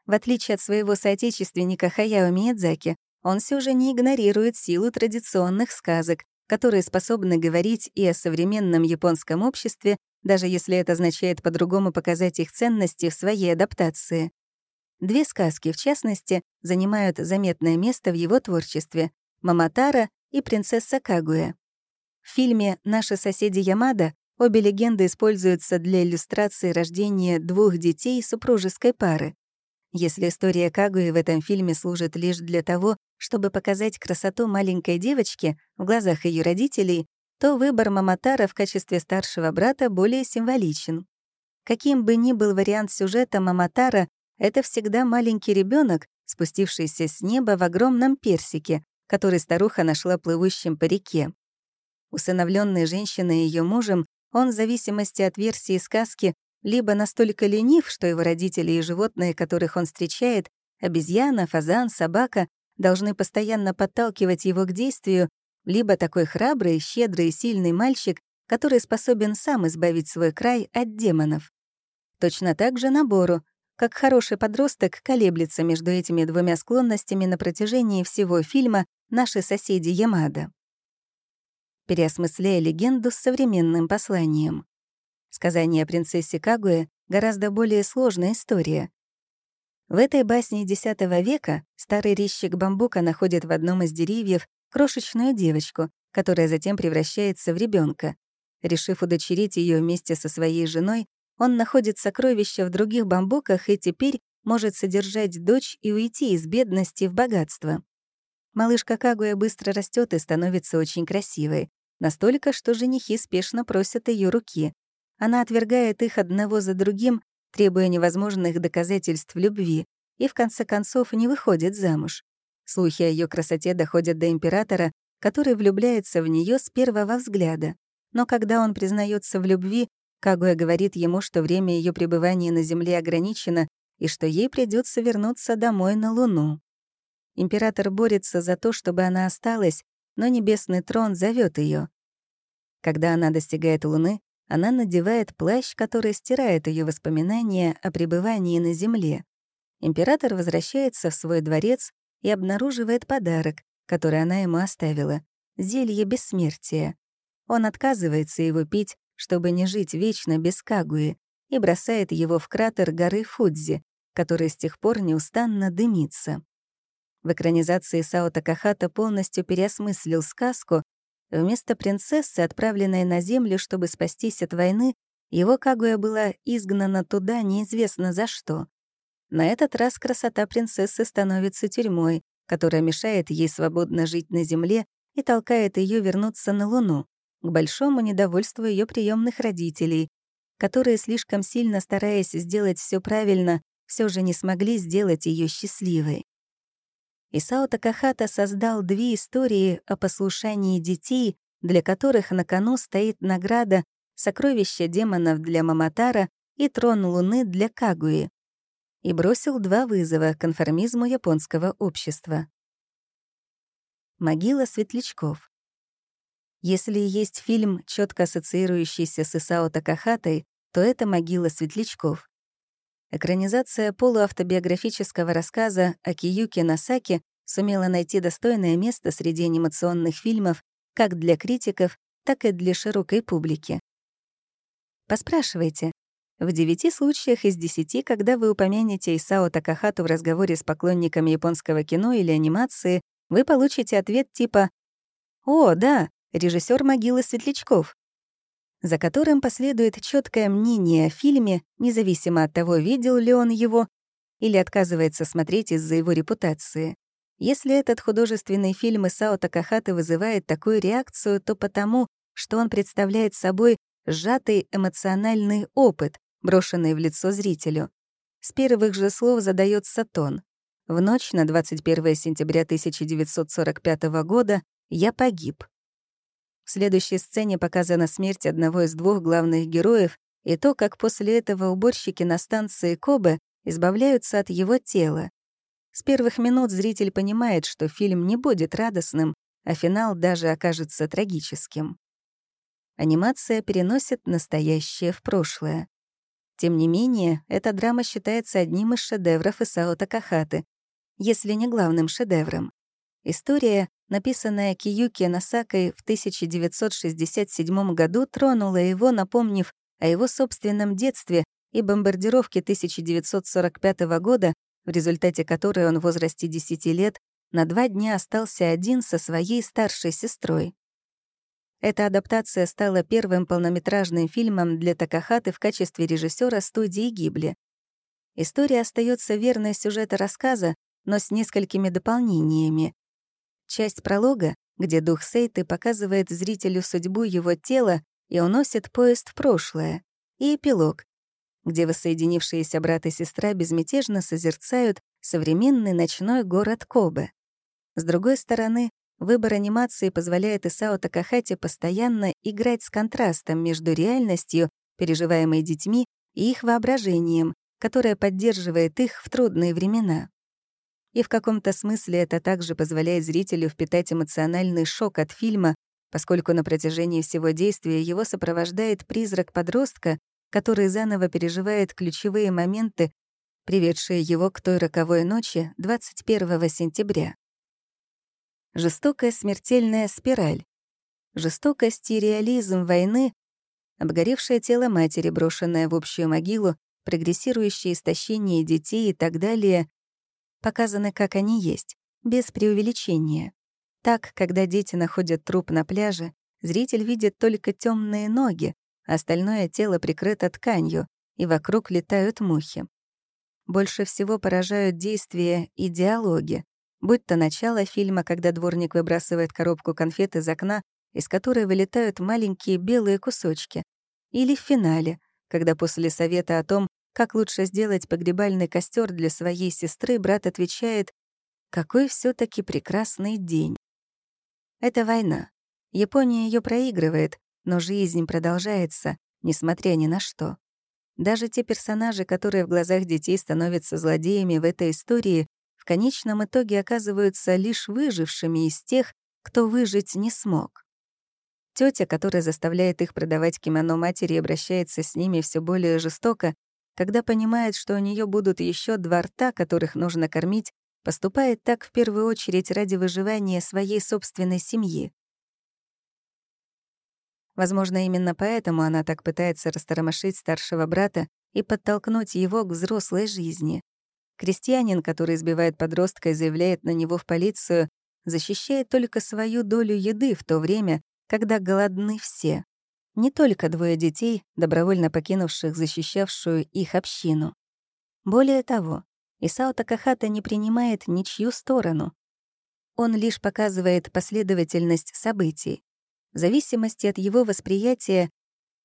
в отличие от своего соотечественника Хаяо Миядзаки, он все же не игнорирует силу традиционных сказок, которые способны говорить и о современном японском обществе, даже если это означает по-другому показать их ценности в своей адаптации. Две сказки, в частности, занимают заметное место в его творчестве — «Маматара» и «Принцесса Кагуя». В фильме «Наши соседи Ямада» обе легенды используются для иллюстрации рождения двух детей супружеской пары. Если история Кагуи в этом фильме служит лишь для того, чтобы показать красоту маленькой девочки в глазах ее родителей, то выбор Маматара в качестве старшего брата более символичен. Каким бы ни был вариант сюжета Маматара, это всегда маленький ребенок, спустившийся с неба в огромном персике, который старуха нашла плывущим по реке. Усыновленный женщиной и ее мужем, он, в зависимости от версии сказки, либо настолько ленив, что его родители и животные, которых он встречает, обезьяна, фазан, собака, должны постоянно подталкивать его к действию, либо такой храбрый, щедрый и сильный мальчик, который способен сам избавить свой край от демонов. Точно так же набору, как хороший подросток колеблется между этими двумя склонностями на протяжении всего фильма «Наши соседи Ямада». Переосмысляя легенду с современным посланием. Сказание о принцессе Кагуэ — гораздо более сложная история. В этой басне X века старый резчик бамбука находит в одном из деревьев крошечную девочку, которая затем превращается в ребенка. Решив удочерить ее вместе со своей женой, он находит сокровища в других бамбуках и теперь может содержать дочь и уйти из бедности в богатство. Малышка Кагуя быстро растет и становится очень красивой, настолько, что женихи спешно просят ее руки. Она отвергает их одного за другим, требуя невозможных доказательств любви, и в конце концов не выходит замуж. Слухи о ее красоте доходят до императора, который влюбляется в нее с первого взгляда. Но когда он признается в любви, Кагуя говорит ему, что время ее пребывания на Земле ограничено и что ей придется вернуться домой на Луну. Император борется за то, чтобы она осталась, но небесный трон зовет ее. Когда она достигает Луны, она надевает плащ, который стирает ее воспоминания о пребывании на земле. Император возвращается в свой дворец и обнаруживает подарок, который она ему оставила — зелье бессмертия. Он отказывается его пить, чтобы не жить вечно без Кагуи, и бросает его в кратер горы Фудзи, который с тех пор неустанно дымится. В экранизации Сао Такахата полностью переосмыслил сказку Вместо принцессы, отправленной на землю, чтобы спастись от войны, его Кагуя была изгнана туда неизвестно за что. На этот раз красота принцессы становится тюрьмой, которая мешает ей свободно жить на земле и толкает ее вернуться на Луну, к большому недовольству ее приемных родителей, которые, слишком сильно стараясь сделать все правильно, все же не смогли сделать ее счастливой. Исао Такахата создал две истории о послушании детей, для которых на кону стоит награда «Сокровище демонов» для Маматара и «Трон Луны» для Кагуи, и бросил два вызова конформизму японского общества. Могила светлячков. Если есть фильм, четко ассоциирующийся с Исао Такахатой, то это «Могила светлячков». Экранизация полуавтобиографического рассказа о Киюке Насаки сумела найти достойное место среди анимационных фильмов как для критиков, так и для широкой публики. Поспрашивайте. В девяти случаях из десяти, когда вы упомянете Исао Такахату в разговоре с поклонниками японского кино или анимации, вы получите ответ типа «О, да, режиссер «Могилы светлячков», за которым последует четкое мнение о фильме, независимо от того, видел ли он его или отказывается смотреть из-за его репутации. Если этот художественный фильм Исао Такахаты вызывает такую реакцию, то потому, что он представляет собой сжатый эмоциональный опыт, брошенный в лицо зрителю. С первых же слов задается тон. В ночь на 21 сентября 1945 года я погиб. В следующей сцене показана смерть одного из двух главных героев и то, как после этого уборщики на станции Кобе избавляются от его тела. С первых минут зритель понимает, что фильм не будет радостным, а финал даже окажется трагическим. Анимация переносит настоящее в прошлое. Тем не менее, эта драма считается одним из шедевров Исао Такахаты, если не главным шедевром. История, написанная Киюки Насакой в 1967 году, тронула его, напомнив о его собственном детстве и бомбардировке 1945 года, в результате которой он в возрасте 10 лет на два дня остался один со своей старшей сестрой. Эта адаптация стала первым полнометражным фильмом для Такахаты в качестве режиссера студии Гибли. История остается верной сюжета рассказа, но с несколькими дополнениями. Часть пролога, где дух Сейты показывает зрителю судьбу его тела и уносит поезд в прошлое, и эпилог, где воссоединившиеся брат и сестра безмятежно созерцают современный ночной город Кобе. С другой стороны, выбор анимации позволяет Исао Такахате постоянно играть с контрастом между реальностью, переживаемой детьми, и их воображением, которое поддерживает их в трудные времена. И в каком-то смысле это также позволяет зрителю впитать эмоциональный шок от фильма, поскольку на протяжении всего действия его сопровождает призрак подростка, который заново переживает ключевые моменты, приведшие его к той роковой ночи 21 сентября. Жестокая смертельная спираль. Жестокость и реализм войны, обгоревшее тело матери, брошенное в общую могилу, прогрессирующее истощение детей и так далее, показаны как они есть, без преувеличения. Так, когда дети находят труп на пляже, зритель видит только темные ноги, Остальное тело прикрыто тканью, и вокруг летают мухи. Больше всего поражают действия и диалоги, будь то начало фильма, когда дворник выбрасывает коробку конфет из окна, из которой вылетают маленькие белые кусочки, или в финале, когда после совета о том, как лучше сделать погребальный костер для своей сестры, брат отвечает «Какой все таки прекрасный день». Это война. Япония ее проигрывает, но жизнь продолжается, несмотря ни на что. Даже те персонажи, которые в глазах детей становятся злодеями в этой истории, в конечном итоге оказываются лишь выжившими из тех, кто выжить не смог. Тетя, которая заставляет их продавать кимоно матери, обращается с ними все более жестоко, когда понимает, что у нее будут еще два рта, которых нужно кормить, поступает так в первую очередь ради выживания своей собственной семьи. Возможно, именно поэтому она так пытается растормошить старшего брата и подтолкнуть его к взрослой жизни. Крестьянин, который избивает подростка и заявляет на него в полицию, защищает только свою долю еды в то время, когда голодны все. Не только двое детей, добровольно покинувших защищавшую их общину. Более того, Исао Такахата не принимает ничью сторону. Он лишь показывает последовательность событий. В зависимости от его восприятия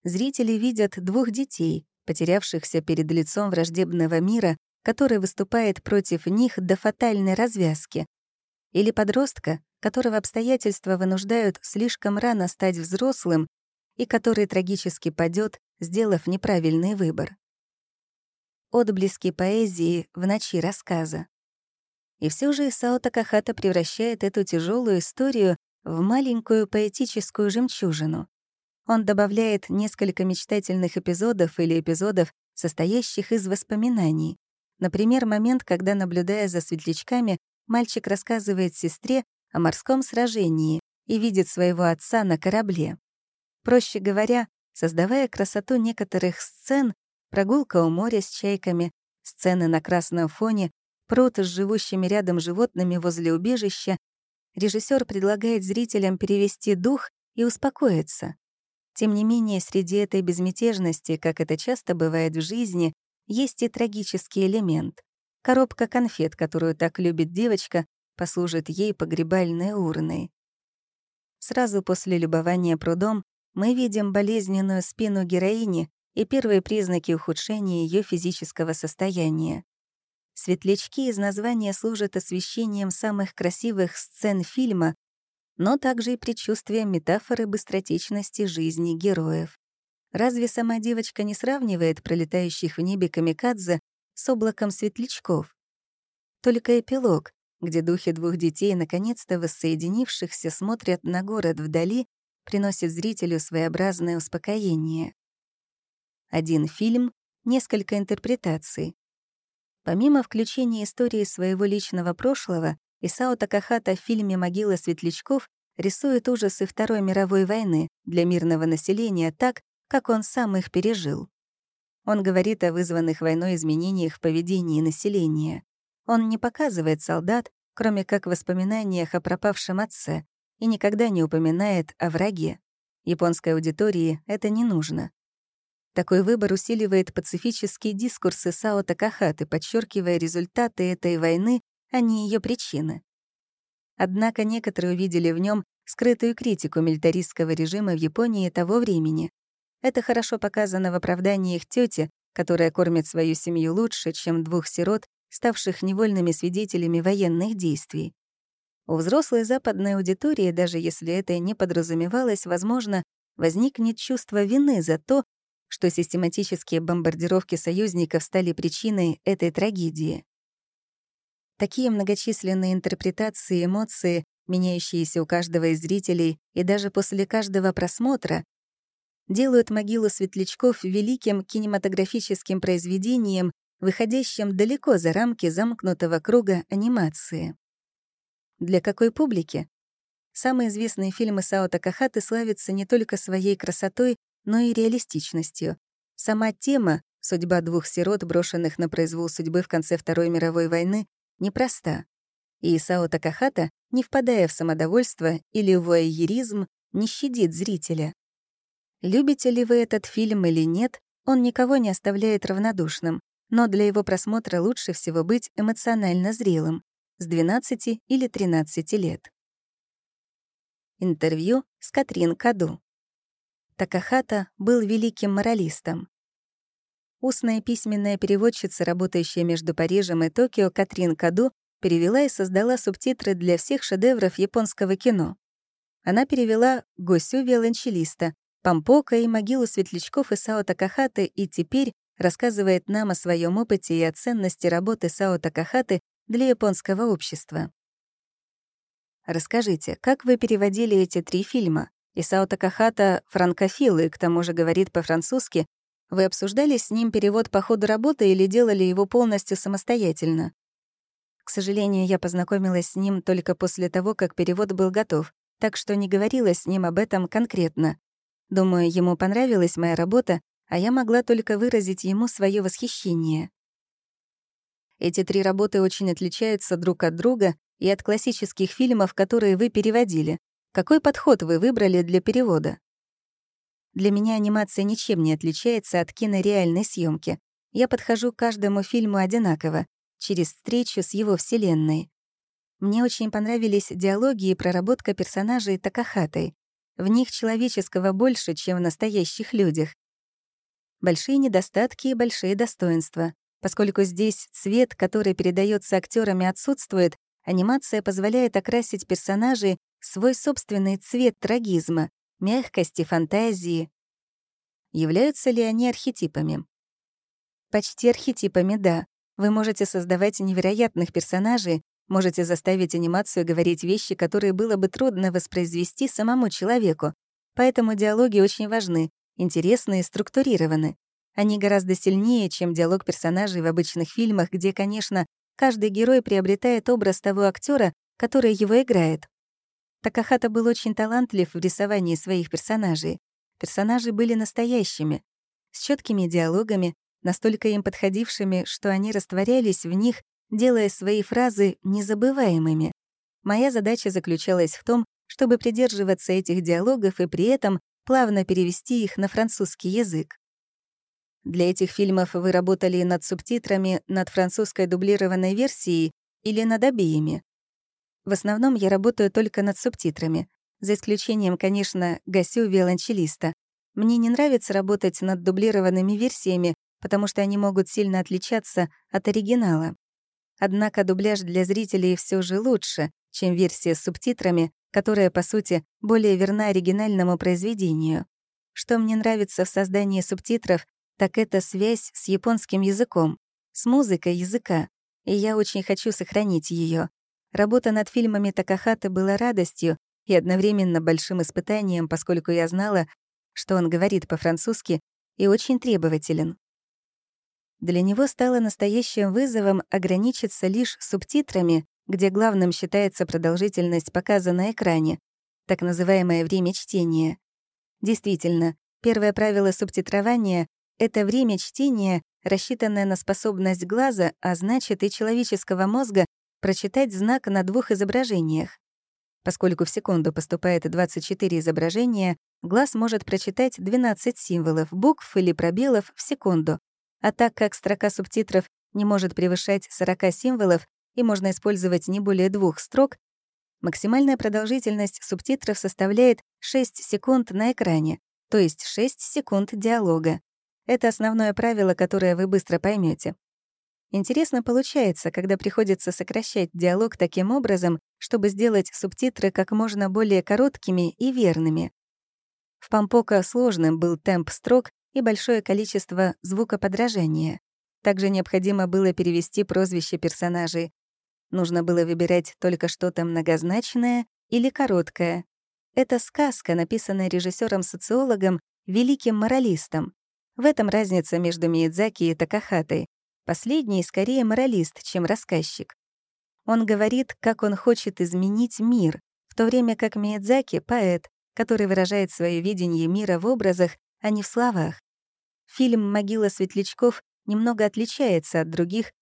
зрители видят двух детей, потерявшихся перед лицом враждебного мира, который выступает против них до фатальной развязки, или подростка, которого обстоятельства вынуждают слишком рано стать взрослым и который трагически падет, сделав неправильный выбор. Отблески поэзии в ночи рассказа. И все же Исао Такахата превращает эту тяжелую историю в маленькую поэтическую жемчужину. Он добавляет несколько мечтательных эпизодов или эпизодов, состоящих из воспоминаний. Например, момент, когда, наблюдая за светлячками, мальчик рассказывает сестре о морском сражении и видит своего отца на корабле. Проще говоря, создавая красоту некоторых сцен, прогулка у моря с чайками, сцены на красном фоне, пруд с живущими рядом животными возле убежища, режиссер предлагает зрителям перевести дух и успокоиться. Тем не менее, среди этой безмятежности, как это часто бывает в жизни, есть и трагический элемент. Коробка конфет, которую так любит девочка, послужит ей погребальной урной. Сразу после любования прудом мы видим болезненную спину героини и первые признаки ухудшения ее физического состояния. Светлячки из названия служат освещением самых красивых сцен фильма, но также и предчувствием метафоры быстротечности жизни героев. Разве сама девочка не сравнивает пролетающих в небе камикадзе с облаком светлячков? Только эпилог, где духи двух детей, наконец-то воссоединившихся, смотрят на город вдали, приносит зрителю своеобразное успокоение. Один фильм, несколько интерпретаций. Помимо включения истории своего личного прошлого, Исао Такахата в фильме «Могила светлячков» рисует ужасы Второй мировой войны для мирного населения так, как он сам их пережил. Он говорит о вызванных войной изменениях в поведении населения. Он не показывает солдат, кроме как в воспоминаниях о пропавшем отце, и никогда не упоминает о враге. Японской аудитории это не нужно. Такой выбор усиливает пацифические дискурсы Сао Такахаты, подчеркивая результаты этой войны а не ее причины. Однако некоторые увидели в нем скрытую критику милитаристского режима в Японии того времени. Это хорошо показано в оправдании их тети, которая кормит свою семью лучше, чем двух сирот, ставших невольными свидетелями военных действий. У взрослой западной аудитории, даже если это не подразумевалось, возможно, возникнет чувство вины за то, что систематические бомбардировки союзников стали причиной этой трагедии. Такие многочисленные интерпретации эмоции, меняющиеся у каждого из зрителей и даже после каждого просмотра, делают «Могилу светлячков» великим кинематографическим произведением, выходящим далеко за рамки замкнутого круга анимации. Для какой публики? Самые известные фильмы Сао Такахаты славятся не только своей красотой, но и реалистичностью. Сама тема «Судьба двух сирот, брошенных на произвол судьбы в конце Второй мировой войны» непроста. И Исао Такахата, не впадая в самодовольство или воайеризм, не щадит зрителя. Любите ли вы этот фильм или нет, он никого не оставляет равнодушным, но для его просмотра лучше всего быть эмоционально зрелым, с 12 или 13 лет. Интервью с Катрин Каду. Такахата был великим моралистом. Устная письменная переводчица, работающая между Парижем и Токио, Катрин Каду, перевела и создала субтитры для всех шедевров японского кино. Она перевела «Госю виолончелиста», «Пампока» и «Могилу светлячков» Исао Такахаты и теперь рассказывает нам о своем опыте и о ценности работы Сао Такахаты для японского общества. Расскажите, как вы переводили эти три фильма? Исао Такахата — франкофил и к тому же говорит по-французски, вы обсуждали с ним перевод по ходу работы или делали его полностью самостоятельно? К сожалению, я познакомилась с ним только после того, как перевод был готов, так что не говорила с ним об этом конкретно. Думаю, ему понравилась моя работа, а я могла только выразить ему свое восхищение. Эти три работы очень отличаются друг от друга и от классических фильмов, которые вы переводили. Какой подход вы выбрали для перевода? Для меня анимация ничем не отличается от кинореальной съемки. Я подхожу к каждому фильму одинаково, через встречу с его вселенной. Мне очень понравились диалоги и проработка персонажей Такахатой. В них человеческого больше, чем в настоящих людях. Большие недостатки и большие достоинства. Поскольку здесь цвет, который передается актерами, отсутствует, анимация позволяет окрасить персонажей свой собственный цвет трагизма, мягкости, фантазии. Являются ли они архетипами? Почти архетипами, да. Вы можете создавать невероятных персонажей, Можете заставить анимацию говорить вещи, которые было бы трудно воспроизвести самому человеку. Поэтому диалоги очень важны, интересны и структурированы. Они гораздо сильнее, чем диалог персонажей в обычных фильмах, где, конечно, каждый герой приобретает образ того актера, который его играет. Такахата был очень талантлив в рисовании своих персонажей. Персонажи были настоящими, с четкими диалогами, настолько им подходившими, что они растворялись в них, делая свои фразы незабываемыми. Моя задача заключалась в том, чтобы придерживаться этих диалогов и при этом плавно перевести их на французский язык. Для этих фильмов вы работали над субтитрами, над французской дублированной версией или над обеими? В основном я работаю только над субтитрами, за исключением, конечно, «Гасю виолончелиста». Мне не нравится работать над дублированными версиями, потому что они могут сильно отличаться от оригинала. Однако дубляж для зрителей все же лучше, чем версия с субтитрами, которая, по сути, более верна оригинальному произведению. Что мне нравится в создании субтитров, так это связь с японским языком, с музыкой языка, и я очень хочу сохранить ее. Работа над фильмами Такахаты была радостью и одновременно большим испытанием, поскольку я знала, что он говорит по-французски и очень требователен. Для него стало настоящим вызовом ограничиться лишь субтитрами, где главным считается продолжительность показа на экране, так называемое время чтения. Действительно, первое правило субтитрования это время чтения, рассчитанное на способность глаза, а значит и человеческого мозга, прочитать знак на двух изображениях. Поскольку в секунду поступает 24 изображения, глаз может прочитать 12 символов, букв или пробелов в секунду. А так как строка субтитров не может превышать 40 символов и можно использовать не более двух строк, максимальная продолжительность субтитров составляет 6 секунд на экране, то есть 6 секунд диалога. Это основное правило, которое вы быстро поймете. Интересно получается, когда приходится сокращать диалог таким образом, чтобы сделать субтитры как можно более короткими и верными. В Пампока сложным был темп строк и большое количество звукоподражания. Также необходимо было перевести прозвище персонажей. Нужно было выбирать только что-то многозначное или короткое. Это сказка, написанная режиссером социологом великим моралистом. В этом разница между Миядзаки и Такахатой. Последний скорее моралист, чем рассказчик. Он говорит, как он хочет изменить мир, в то время как Миядзаки — поэт, который выражает свое видение мира в образах, а не в словах. Фильм «Могила светлячков» немного отличается от других,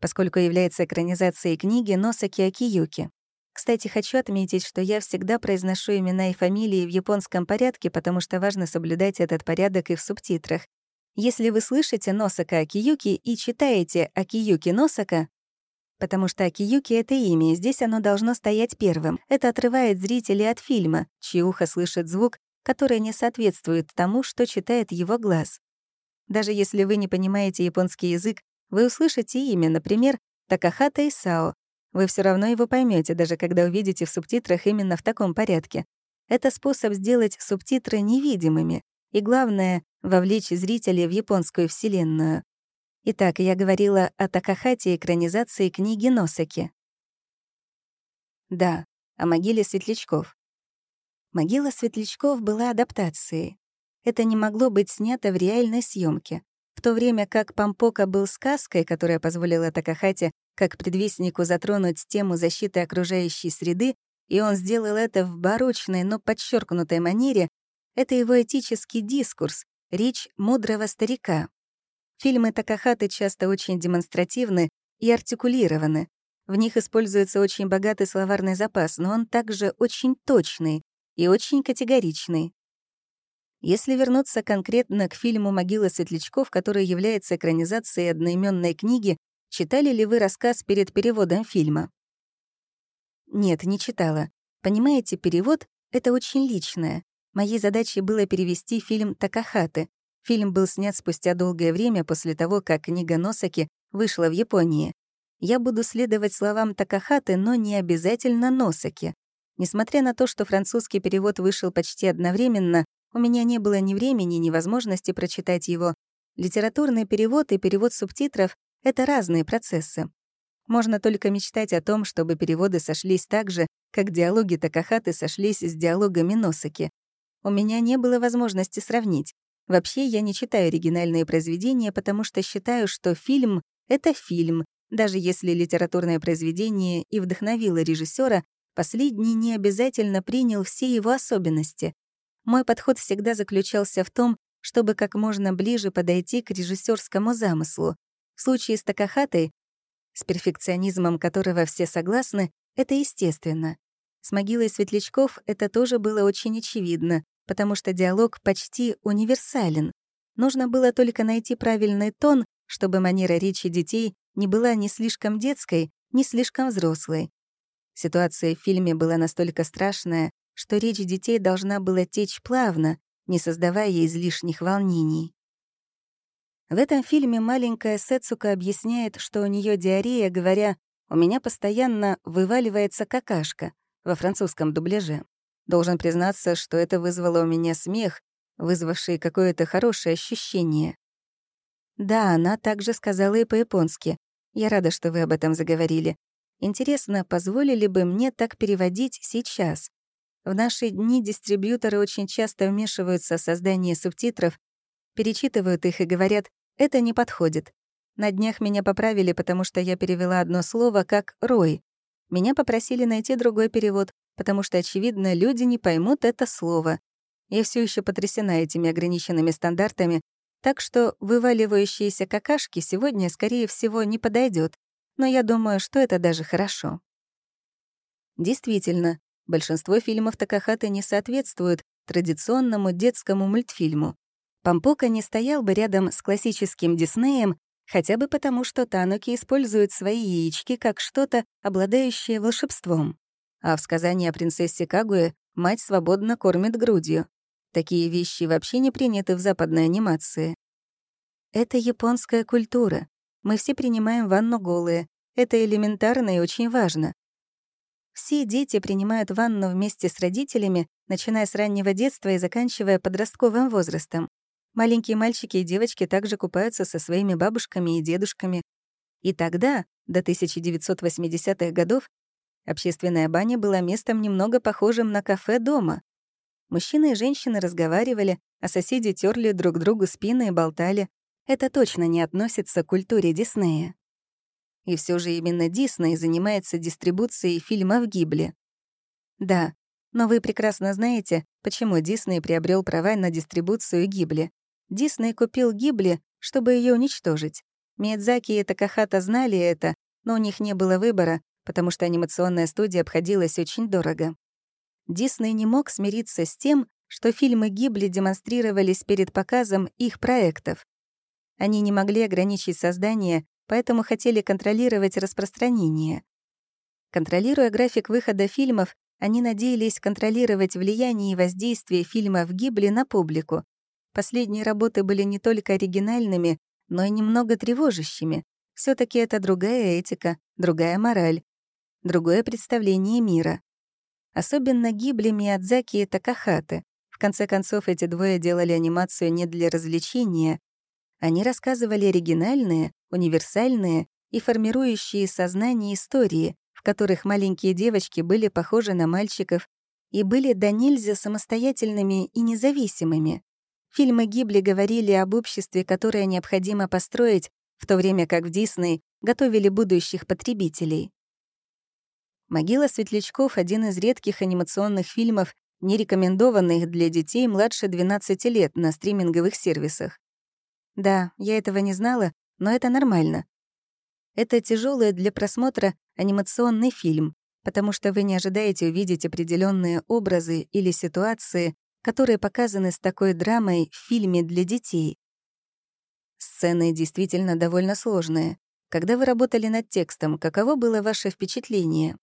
поскольку является экранизацией книги Носаки Акиюки. Кстати, хочу отметить, что я всегда произношу имена и фамилии в японском порядке, потому что важно соблюдать этот порядок и в субтитрах. Если вы слышите Носака Акиюки и читаете Акиюки Носака, потому что Акиюки — это имя, и здесь оно должно стоять первым. Это отрывает зрителей от фильма, чьи ухо слышит звук, который не соответствует тому, что читает его глаз. Даже если вы не понимаете японский язык, вы услышите имя, например, Такахата Исао. Вы все равно его поймете, даже когда увидите в субтитрах именно в таком порядке. Это способ сделать субтитры невидимыми. И главное, вовлечь зрителей в японскую вселенную. Итак, я говорила о Такахате экранизации книги Носаки. Да, о могиле светлячков. Могила светлячков была адаптацией. Это не могло быть снято в реальной съемке, в то время как Пампока был сказкой, которая позволила Такахате как предвестнику затронуть тему защиты окружающей среды, и он сделал это в барочной, но подчеркнутой манере, это его этический дискурс, речь мудрого старика. Фильмы Такахаты часто очень демонстративны и артикулированы. В них используется очень богатый словарный запас, но он также очень точный и очень категоричный. Если вернуться конкретно к фильму «Могила светлячков», который является экранизацией одноименной книги, читали ли вы рассказ перед переводом фильма? Нет, не читала. Понимаете, перевод — это очень личное. Моей задачей было перевести фильм «Такахаты». Фильм был снят спустя долгое время после того, как книга Носаки вышла в Японии. Я буду следовать словам Такахаты, но не обязательно Носаки. Несмотря на то, что французский перевод вышел почти одновременно, у меня не было ни времени, ни возможности прочитать его. Литературный перевод и перевод субтитров — это разные процессы. Можно только мечтать о том, чтобы переводы сошлись так же, как диалоги Такахаты сошлись с диалогами Носаки. У меня не было возможности сравнить. Вообще, я не читаю оригинальные произведения, потому что считаю, что фильм — это фильм. Даже если литературное произведение и вдохновило режиссера, последний не обязательно принял все его особенности. Мой подход всегда заключался в том, чтобы как можно ближе подойти к режиссерскому замыслу. В случае с Такахатой, с перфекционизмом которого все согласны, это естественно. С могилой светлячков это тоже было очень очевидно, потому что диалог почти универсален. Нужно было только найти правильный тон, чтобы манера речи детей не была ни слишком детской, ни слишком взрослой. Ситуация в фильме была настолько страшная, что речь детей должна была течь плавно, не создавая излишних волнений. В этом фильме маленькая Сетсука объясняет, что у нее диарея, говоря «У меня постоянно вываливается какашка» во французском дубляже. Должен признаться, что это вызвало у меня смех, вызвавший какое-то хорошее ощущение. Да, она также сказала и по-японски. Я рада, что вы об этом заговорили. Интересно, позволили бы мне так переводить сейчас? В наши дни дистрибьюторы очень часто вмешиваются в создание субтитров, перечитывают их и говорят «это не подходит». На днях меня поправили, потому что я перевела одно слово как «рой». Меня попросили найти другой перевод, потому что, очевидно, люди не поймут это слово. Я все еще потрясена этими ограниченными стандартами, так что вываливающиеся какашки сегодня, скорее всего, не подойдет. Но я думаю, что это даже хорошо. Действительно, Большинство фильмов Такахаты не соответствуют традиционному детскому мультфильму. Пампока не стоял бы рядом с классическим Диснеем, хотя бы потому, что Тануки используют свои яички как что-то, обладающее волшебством. А в сказании о принцессе Кагуе мать свободно кормит грудью. Такие вещи вообще не приняты в западной анимации. Это японская культура. Мы все принимаем ванну голые. Это элементарно и очень важно. Все дети принимают ванну вместе с родителями, начиная с раннего детства и заканчивая подростковым возрастом. Маленькие мальчики и девочки также купаются со своими бабушками и дедушками. И тогда, до 1980-х годов, общественная баня была местом немного похожим на кафе дома. Мужчины и женщины разговаривали, а соседи терли друг другу спины и болтали. Это точно не относится к культуре Диснея. И все же именно Дисней занимается дистрибуцией фильмов Гибли. Да, но вы прекрасно знаете, почему Дисней приобрел права на дистрибуцию Гибли. Дисней купил Гибли, чтобы ее уничтожить. Миядзаки и Такахата знали это, но у них не было выбора, потому что анимационная студия обходилась очень дорого. Дисней не мог смириться с тем, что фильмы Гибли демонстрировались перед показом их проектов. Они не могли ограничить создание поэтому хотели контролировать распространение. Контролируя график выхода фильмов, они надеялись контролировать влияние и воздействие фильма в Гибли на публику. Последние работы были не только оригинальными, но и немного тревожащими. все таки это другая этика, другая мораль, другое представление мира. Особенно Гибли, Миядзаки и Такахаты. В конце концов, эти двое делали анимацию не для развлечения. Они рассказывали оригинальные, универсальные и формирующие сознание истории, в которых маленькие девочки были похожи на мальчиков и были до нельзя самостоятельными и независимыми. Фильмы Гибли говорили об обществе, которое необходимо построить, в то время как в Дисней готовили будущих потребителей. «Могила светлячков» — один из редких анимационных фильмов, не рекомендованных для детей младше 12 лет на стриминговых сервисах. Да, я этого не знала, но это нормально. Это тяжелый для просмотра анимационный фильм, потому что вы не ожидаете увидеть определенные образы или ситуации, которые показаны с такой драмой в фильме для детей. Сцены действительно довольно сложные. Когда вы работали над текстом, каково было ваше впечатление?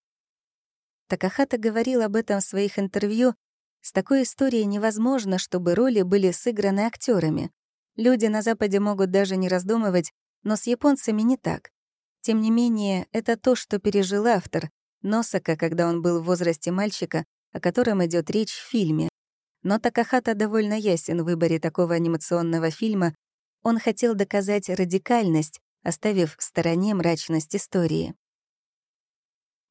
Такахата говорил об этом в своих интервью. С такой историей невозможно, чтобы роли были сыграны актерами. Люди на Западе могут даже не раздумывать, но с японцами не так. Тем не менее, это то, что пережил автор, Носака, когда он был в возрасте мальчика, о котором идет речь в фильме. Но Такахата довольно ясен в выборе такого анимационного фильма. Он хотел доказать радикальность, оставив в стороне мрачность истории.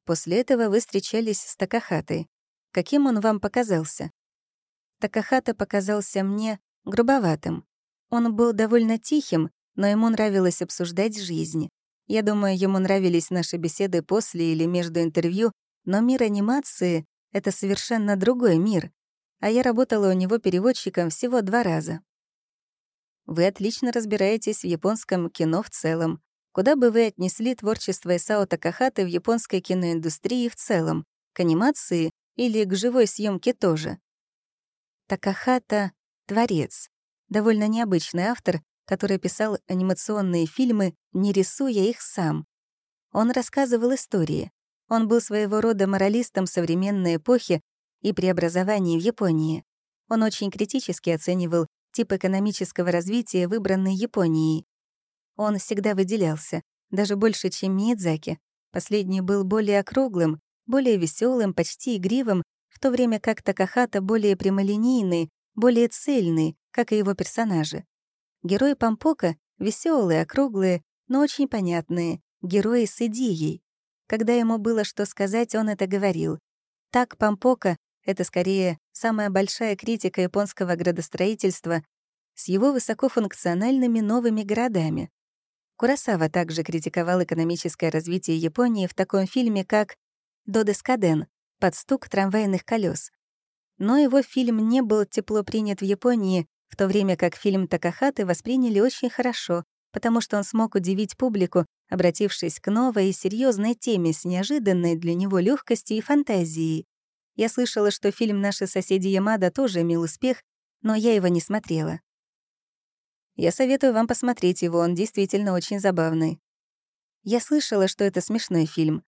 После этого вы встречались с Такахатой. Каким он вам показался? Такахата показался мне грубоватым. Он был довольно тихим, но ему нравилось обсуждать жизнь. Я думаю, ему нравились наши беседы после или между интервью, но мир анимации — это совершенно другой мир, а я работала у него переводчиком всего два раза. Вы отлично разбираетесь в японском кино в целом. Куда бы вы отнесли творчество Исао Такахаты в японской киноиндустрии в целом? К анимации или к живой съемке тоже? Такахата — творец. Довольно необычный автор, который писал анимационные фильмы, не рисуя их сам. Он рассказывал истории. Он был своего рода моралистом современной эпохи и преобразований в Японии. Он очень критически оценивал тип экономического развития, выбранный Японией. Он всегда выделялся, даже больше, чем Миядзаки. Последний был более округлым, более веселым, почти игривым, в то время как Такахата более прямолинейный, более цельный, как и его персонажи. Герои Пампока — веселые, округлые, но очень понятные, герои с идеей. Когда ему было что сказать, он это говорил. Так Пампока — это скорее самая большая критика японского градостроительства с его высокофункциональными новыми городами. Курасава также критиковал экономическое развитие Японии в таком фильме, как «Додескаден» — «Под стук трамвайных колес. Но его фильм не был тепло принят в Японии в то время как фильм «Такахаты» восприняли очень хорошо, потому что он смог удивить публику, обратившись к новой и серьезной теме с неожиданной для него легкостью и фантазией. Я слышала, что фильм «Наши соседи Ямада» тоже имел успех, но я его не смотрела. Я советую вам посмотреть его, он действительно очень забавный. Я слышала, что это смешной фильм.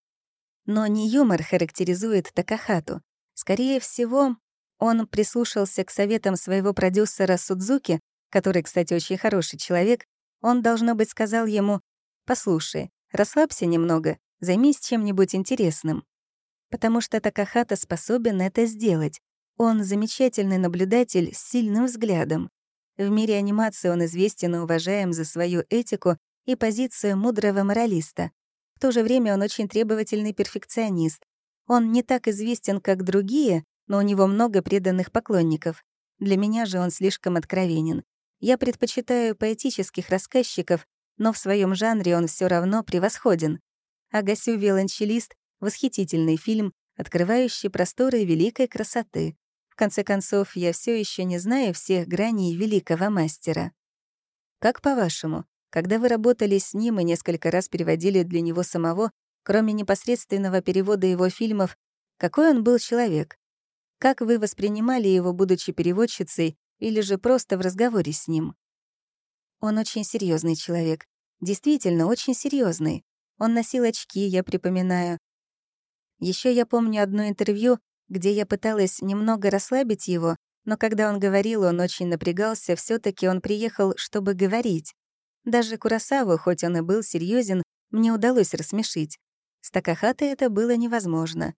Но не юмор характеризует Такахату. Скорее всего, он прислушался к советам своего продюсера Судзуки, который, кстати, очень хороший человек. Он, должно быть, сказал ему, «Послушай, расслабься немного, займись чем-нибудь интересным». Потому что Такахата способен это сделать. Он замечательный наблюдатель с сильным взглядом. В мире анимации он известен и уважаем за свою этику и позицию мудрого моралиста. В то же время он очень требовательный перфекционист. Он не так известен, как другие, но у него много преданных поклонников. Для меня же он слишком откровенен. Я предпочитаю поэтических рассказчиков, но в своем жанре он все равно превосходен. «Агасю Виолончелист» — восхитительный фильм, открывающий просторы великой красоты. В конце концов, я все еще не знаю всех граней великого мастера. Как по-вашему, когда вы работали с ним и несколько раз переводили для него самого, кроме непосредственного перевода его фильмов, какой он был человек? Как вы воспринимали его, будучи переводчицей, или же просто в разговоре с ним? Он очень серьезный человек. Действительно, очень серьезный. Он носил очки, я припоминаю. Еще я помню одно интервью, где я пыталась немного расслабить его, но когда он говорил, он очень напрягался, все таки он приехал, чтобы говорить. Даже Курасаву, хоть он и был серьезен, мне удалось рассмешить. С Такахатой это было невозможно.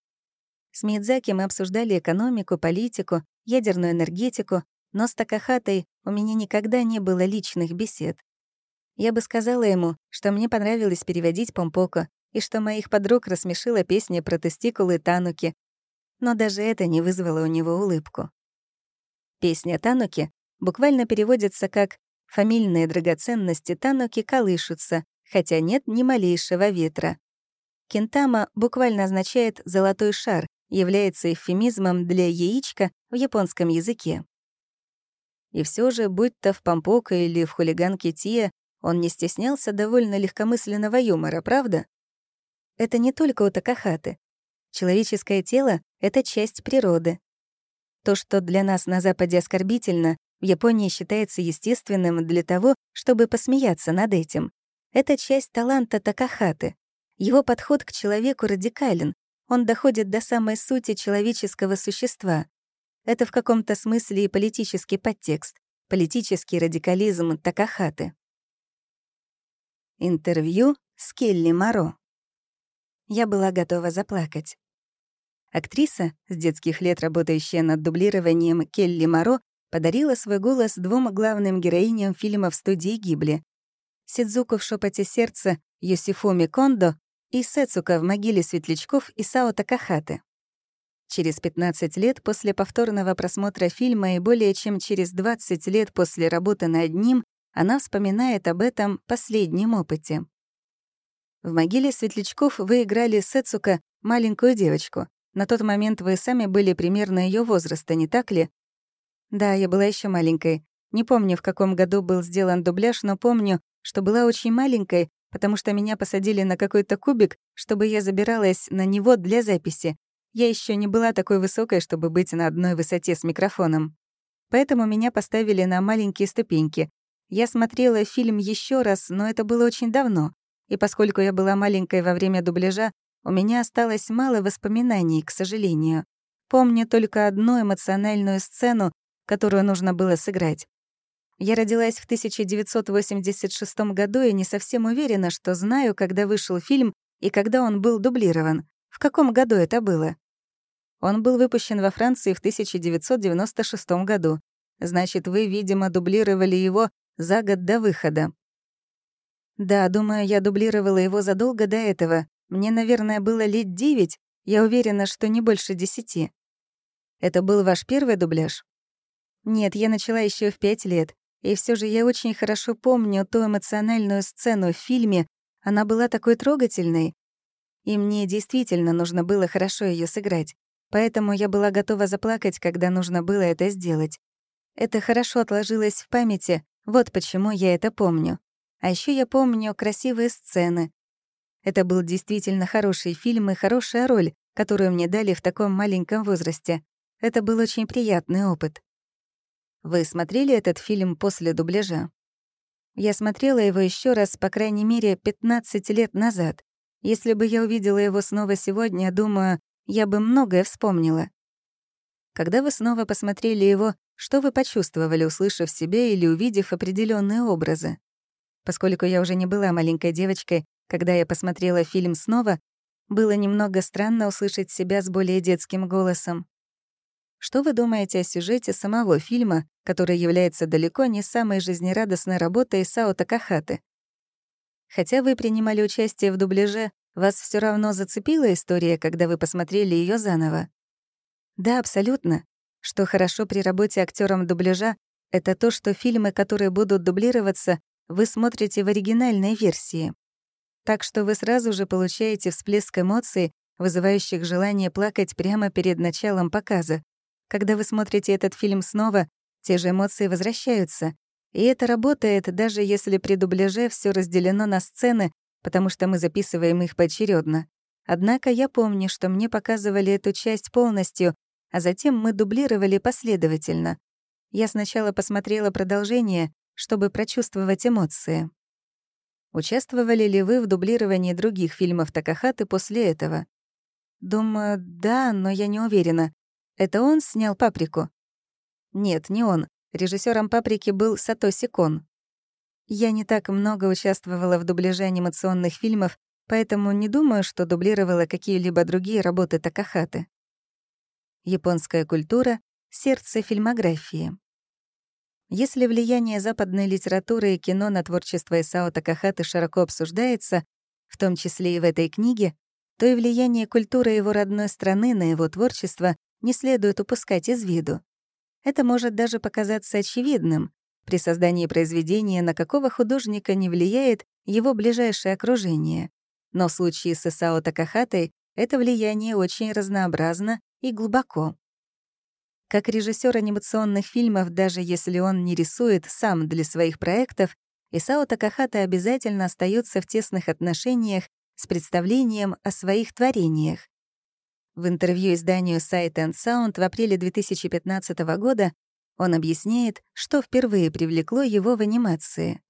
С Мидзаки мы обсуждали экономику, политику, ядерную энергетику, но с Такахатой у меня никогда не было личных бесед. Я бы сказала ему, что мне понравилось переводить Помпоко и что моих подруг рассмешила песня про тестикулы Тануки, но даже это не вызвало у него улыбку. Песня Тануки буквально переводится как «фамильные драгоценности Тануки колышутся, хотя нет ни малейшего ветра». Кентама буквально означает «золотой шар», является эвфемизмом для яичка в японском языке. И все же, будь то в Пампока или в хулиганке Тия, он не стеснялся довольно легкомысленного юмора, правда? Это не только у Такахаты. Человеческое тело — это часть природы. То, что для нас на Западе оскорбительно, в Японии считается естественным для того, чтобы посмеяться над этим. Это часть таланта Такахаты. Его подход к человеку радикален, он доходит до самой сути человеческого существа. Это в каком-то смысле и политический подтекст, политический радикализм Такахаты. Интервью с Келли Маро. Я была готова заплакать. Актриса, с детских лет работающая над дублированием Келли Маро, подарила свой голос двум главным героиням фильмов студии Гибли. Сидзуку в «Шепоте сердца» Йосифуми Кондо и Сецука в могиле светлячков Исао Такахаты. Через 15 лет после повторного просмотра фильма и более чем через 20 лет после работы над ним она вспоминает об этом последнем опыте. В могиле светлячков вы играли Сецука, маленькую девочку. На тот момент вы сами были примерно ее возраста, не так ли? Да, я была еще маленькой. Не помню, в каком году был сделан дубляж, но помню, что была очень маленькой, потому что меня посадили на какой-то кубик, чтобы я забиралась на него для записи. Я еще не была такой высокой, чтобы быть на одной высоте с микрофоном. Поэтому меня поставили на маленькие ступеньки. Я смотрела фильм еще раз, но это было очень давно. И поскольку я была маленькой во время дубляжа, у меня осталось мало воспоминаний, к сожалению. Помню только одну эмоциональную сцену, которую нужно было сыграть. Я родилась в 1986 году и не совсем уверена, что знаю, когда вышел фильм и когда он был дублирован. В каком году это было? Он был выпущен во Франции в 1996 году. Значит, вы, видимо, дублировали его за год до выхода. Да, думаю, я дублировала его задолго до этого. Мне, наверное, было лет девять. Я уверена, что не больше десяти. Это был ваш первый дубляж? Нет, я начала еще в пять лет. И все же я очень хорошо помню ту эмоциональную сцену в фильме. Она была такой трогательной. И мне действительно нужно было хорошо ее сыграть. Поэтому я была готова заплакать, когда нужно было это сделать. Это хорошо отложилось в памяти, вот почему я это помню. А еще я помню красивые сцены. Это был действительно хороший фильм и хорошая роль, которую мне дали в таком маленьком возрасте. Это был очень приятный опыт. Вы смотрели этот фильм после дубляжа? Я смотрела его еще раз, по крайней мере, 15 лет назад. Если бы я увидела его снова сегодня, думаю, я бы многое вспомнила. Когда вы снова посмотрели его, что вы почувствовали, услышав себе или увидев определенные образы? Поскольку я уже не была маленькой девочкой, когда я посмотрела фильм снова, было немного странно услышать себя с более детским голосом. Что вы думаете о сюжете самого фильма, который является далеко не самой жизнерадостной работой Сао Такахаты? Хотя вы принимали участие в дубляже, вас все равно зацепила история, когда вы посмотрели ее заново? Да, абсолютно. Что хорошо при работе актером дубляжа, это то, что фильмы, которые будут дублироваться, вы смотрите в оригинальной версии. Так что вы сразу же получаете всплеск эмоций, вызывающих желание плакать прямо перед началом показа. Когда вы смотрите этот фильм снова, те же эмоции возвращаются. И это работает, даже если при дубляже все разделено на сцены, потому что мы записываем их поочередно. Однако я помню, что мне показывали эту часть полностью, а затем мы дублировали последовательно. Я сначала посмотрела продолжение, чтобы прочувствовать эмоции. Участвовали ли вы в дублировании других фильмов Такахаты после этого? Думаю, да, но я не уверена. Это он снял «Паприку»? Нет, не он. Режиссером «Паприки» был Сатоси Кон. Я не так много участвовала в дубляже анимационных фильмов, поэтому не думаю, что дублировала какие-либо другие работы Такахаты. Японская культура — сердце фильмографии. Если влияние западной литературы и кино на творчество Исао Такахаты широко обсуждается, в том числе и в этой книге, то и влияние культуры его родной страны на его творчество не следует упускать из виду. Это может даже показаться очевидным, при создании произведения на какого художника не влияет его ближайшее окружение. Но в случае с Исао Такахатой это влияние очень разнообразно и глубоко. Как режиссер анимационных фильмов, даже если он не рисует сам для своих проектов, Исао Такахата обязательно остается в тесных отношениях с представлением о своих творениях. В интервью изданию Sight and Sound в апреле 2015 года он объясняет, что впервые привлекло его в анимации.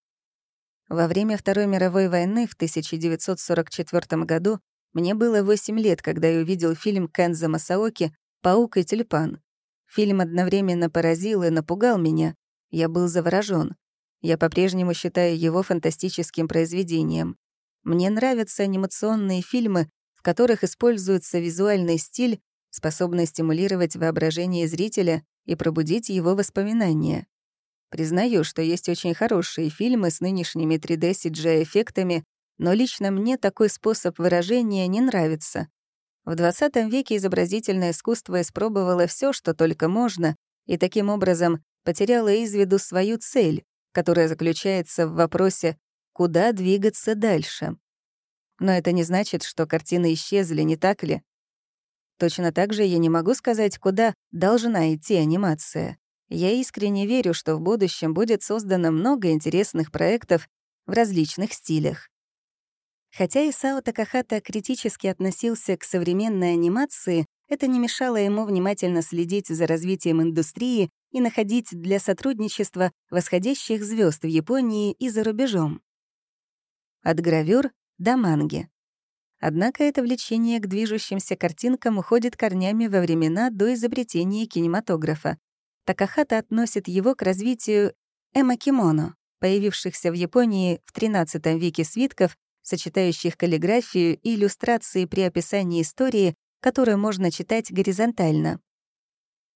Во время Второй мировой войны в 1944 году мне было 8 лет, когда я увидел фильм Кенза Масаоки «Паук и тюльпан». Фильм одновременно поразил и напугал меня. Я был заворожён. Я по-прежнему считаю его фантастическим произведением. Мне нравятся анимационные фильмы, в которых используется визуальный стиль, способный стимулировать воображение зрителя и пробудить его воспоминания. Признаю, что есть очень хорошие фильмы с нынешними 3D CGI-эффектами, но лично мне такой способ выражения не нравится. В XX веке изобразительное искусство испробовало все, что только можно, и таким образом потеряло из виду свою цель, которая заключается в вопросе «куда двигаться дальше?». Но это не значит, что картины исчезли, не так ли? Точно так же я не могу сказать, куда должна идти анимация. Я искренне верю, что в будущем будет создано много интересных проектов в различных стилях. Хотя Исао Такахата критически относился к современной анимации, это не мешало ему внимательно следить за развитием индустрии и находить для сотрудничества восходящих звезд в Японии и за рубежом. От гравюр до манги. Однако это влечение к движущимся картинкам уходит корнями во времена до изобретения кинематографа. Такахата относит его к развитию эмакимоно, появившихся в Японии в XIII веке свитков, сочетающих каллиграфию и иллюстрации при описании истории, которую можно читать горизонтально.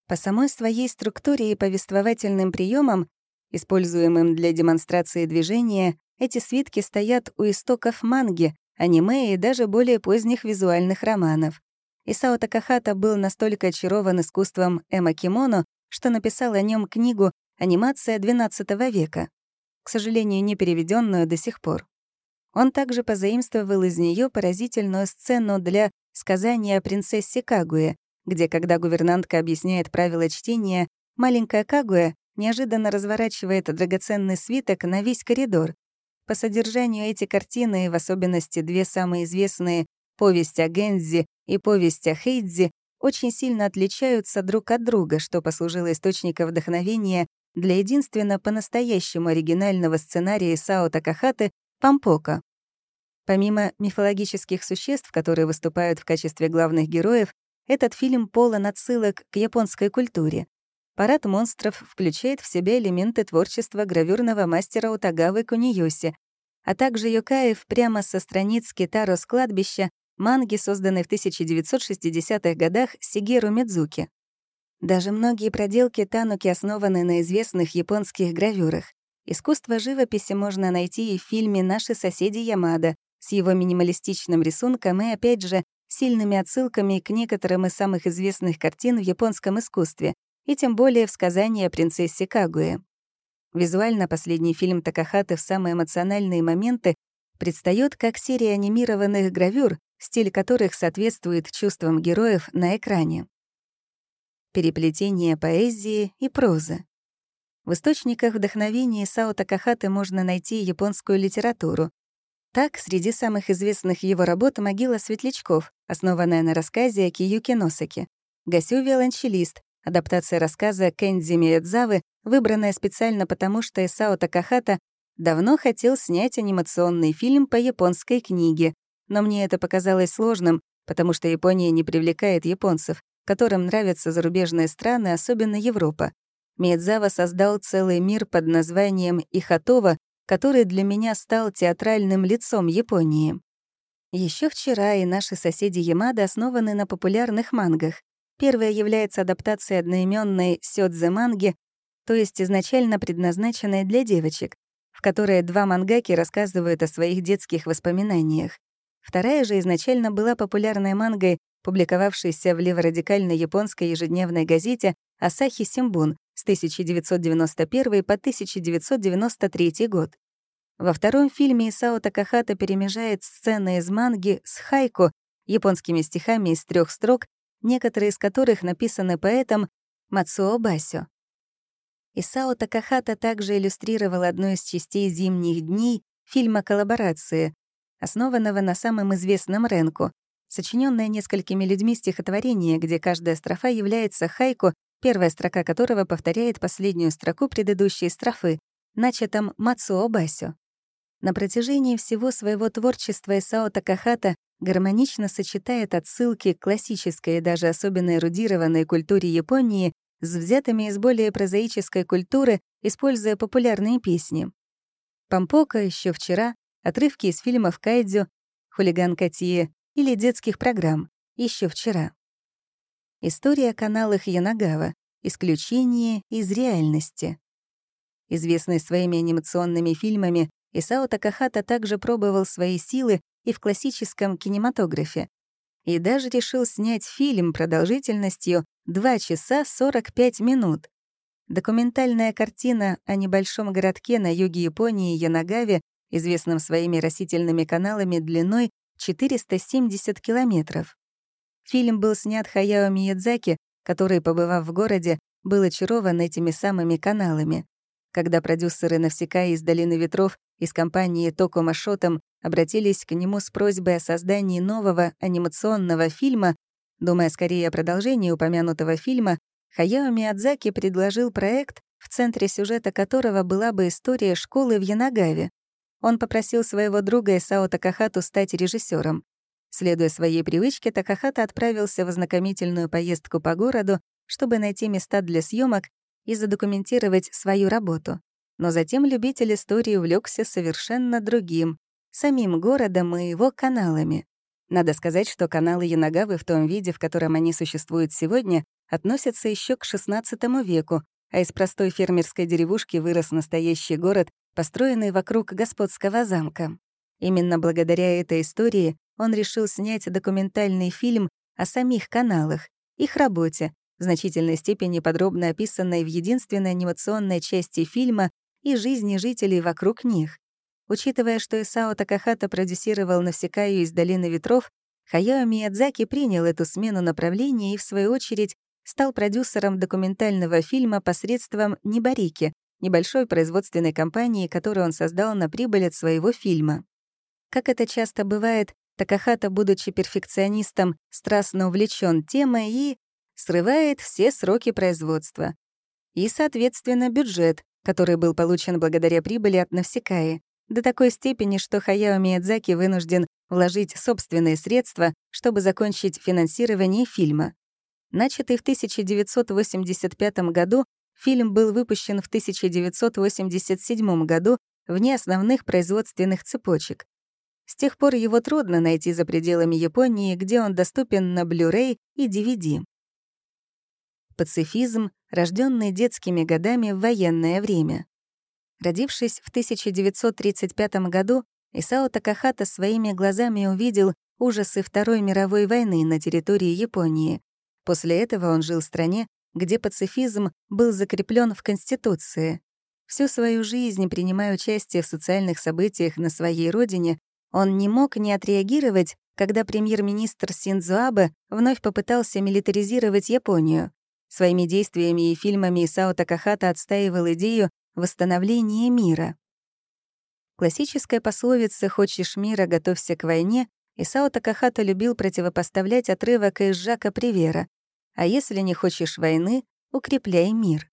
По самой своей структуре и повествовательным приемам, используемым для демонстрации движения, эти свитки стоят у истоков манги, аниме и даже более поздних визуальных романов. Исао Такахата был настолько очарован искусством эмо-кимоно, что написал о нем книгу «Анимация XII века», к сожалению, не переведенную до сих пор. Он также позаимствовал из нее поразительную сцену для сказания о принцессе Кагуе, где, когда гувернантка объясняет правила чтения, маленькая Кагуя неожиданно разворачивает драгоценный свиток на весь коридор. По содержанию эти картины, в особенности две самые известные «Повесть о Гензи» и «Повесть о Хейдзи», очень сильно отличаются друг от друга, что послужило источником вдохновения для единственно по-настоящему оригинального сценария Сао Такахаты «Пампока». Помимо мифологических существ, которые выступают в качестве главных героев, этот фильм полон отсылок к японской культуре. «Парад монстров» включает в себя элементы творчества гравюрного мастера Утагавы Куниёси, а также Йокаев прямо со страниц Китаро с кладбища манги, созданной в 1960-х годах Сигеру Мидзуки. Даже многие проделки Тануки основаны на известных японских гравюрах. Искусство живописи можно найти и в фильме «Наши соседи Ямада», с его минималистичным рисунком и, опять же, сильными отсылками к некоторым из самых известных картин в японском искусстве, и тем более в сказании о принцессе Кагуе. Визуально последний фильм Такахаты в самые эмоциональные моменты предстает как серия анимированных гравюр, стиль которых соответствует чувствам героев на экране. Переплетение поэзии и прозы. В источниках вдохновения Сао Такахаты можно найти японскую литературу, так, среди самых известных его работ «Могила светлячков», основанная на рассказе о Киюке Носаке, «Гасю виолончелист», адаптация рассказа Кэнзи Миядзавы, выбранная специально потому, что Исао Такахата давно хотел снять анимационный фильм по японской книге, но мне это показалось сложным, потому что Япония не привлекает японцев, которым нравятся зарубежные страны, особенно Европа. Миядзава создал целый мир под названием «Ихатова», который для меня стал театральным лицом Японии. Еще вчера и наши соседи Ямада основаны на популярных мангах. Первая является адаптацией одноименной сёдзе манги, то есть изначально предназначенной для девочек, в которой два мангаки рассказывают о своих детских воспоминаниях. Вторая же изначально была популярной мангой, публиковавшейся в леворадикальной японской ежедневной газете «Асахи Симбун» с 1991 по 1993 год. Во втором фильме Исао Такахата перемежает сцены из манги с хайку, японскими стихами из трех строк, некоторые из которых написаны поэтом Мацуо Басё. Исао Такахата также иллюстрировал одну из частей «Зимних дней» фильма «Коллаборации», основанного на самом известном Ренку, сочиненное несколькими людьми стихотворение, где каждая строфа является хайку первая строка которого повторяет последнюю строку предыдущей строфы, начатом Мацуо Басю. На протяжении всего своего творчества Исао Такахата гармонично сочетает отсылки к классической и даже особенно эрудированной культуре Японии с взятыми из более прозаической культуры, используя популярные песни. Пампока еще вчера, отрывки из фильмов Кайдзю, Хулиган Катие или детских программ еще вчера. История о каналах Янагава. Исключение из реальности. Известный своими анимационными фильмами, Исао Такахата также пробовал свои силы и в классическом кинематографе. И даже решил снять фильм продолжительностью 2 часа 45 минут. Документальная картина о небольшом городке на юге Японии Янагаве, известном своими растительными каналами длиной 470 километров. Фильм был снят Хаяо Миядзаки, который, побывав в городе, был очарован этими самыми каналами. Когда продюсеры «Навсекая» из «Долины ветров» из компании «Токо Машотом» обратились к нему с просьбой о создании нового анимационного фильма, думая скорее о продолжении упомянутого фильма, Хаяо Миядзаки предложил проект, в центре сюжета которого была бы история школы в Янагаве. Он попросил своего друга Исао Такахату стать режиссером. Следуя своей привычке, Такахата отправился в ознакомительную поездку по городу, чтобы найти места для съемок и задокументировать свою работу. Но затем любитель истории увлекся совершенно другим — самим городом и его каналами. Надо сказать, что каналы Янагавы в том виде, в котором они существуют сегодня, относятся еще к XVI веку, а из простой фермерской деревушки вырос настоящий город, построенный вокруг господского замка. Именно благодаря этой истории он решил снять документальный фильм о самих каналах, их работе, в значительной степени подробно описанной в единственной анимационной части фильма и жизни жителей вокруг них. Учитывая, что Исао Такахата продюсировал «Навсекаю из долины ветров», Хаяо Миядзаки принял эту смену направления и, в свою очередь, стал продюсером документального фильма посредством «Небарики», небольшой производственной компании, которую он создал на прибыль от своего фильма. Как это часто бывает, Такахата, будучи перфекционистом, страстно увлечен темой и срывает все сроки производства. И, соответственно, бюджет, который был получен благодаря прибыли от Навсекаи, до такой степени, что Хаяо Миядзаки вынужден вложить собственные средства, чтобы закончить финансирование фильма. Начатый в 1985 году, фильм был выпущен в 1987 году вне основных производственных цепочек. С тех пор его трудно найти за пределами Японии, где он доступен на Blu-ray и DVD пацифизм, рожденный детскими годами в военное время. Родившись в 1935 году, Исао Такахата своими глазами увидел ужасы Второй мировой войны на территории Японии. После этого он жил в стране, где пацифизм был закреплен в Конституции. Всю свою жизнь, принимая участие в социальных событиях на своей родине, он не мог не отреагировать, когда премьер-министр Синдзо вновь попытался милитаризировать Японию. Своими действиями и фильмами Исао Такахата отстаивал идею восстановления мира. Классическая пословица «хочешь мира, готовься к войне» Исао Такахата любил противопоставлять отрывок из Жака Привера «А если не хочешь войны, укрепляй мир».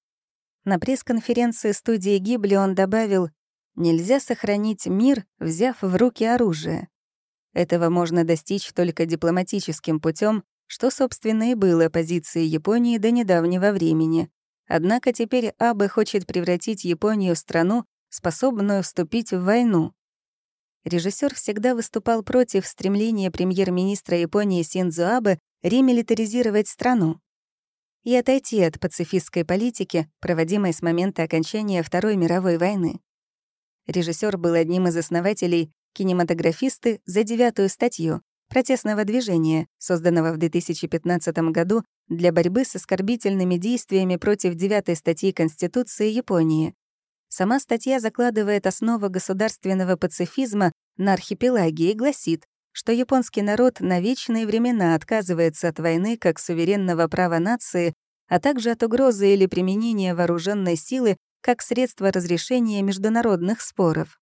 На пресс-конференции студии Гибли он добавил «Нельзя сохранить мир, взяв в руки оружие. Этого можно достичь только дипломатическим путем что, собственно, и было позицией Японии до недавнего времени. Однако теперь Абе хочет превратить Японию в страну, способную вступить в войну. Режиссер всегда выступал против стремления премьер-министра Японии Синдзо Абе ремилитаризировать страну и отойти от пацифистской политики, проводимой с момента окончания Второй мировой войны. Режиссер был одним из основателей кинематографисты за девятую статью, протестного движения, созданного в 2015 году для борьбы с оскорбительными действиями против девятой статьи Конституции Японии. Сама статья закладывает основу государственного пацифизма на архипелаге и гласит, что японский народ на вечные времена отказывается от войны как суверенного права нации, а также от угрозы или применения вооруженной силы как средства разрешения международных споров.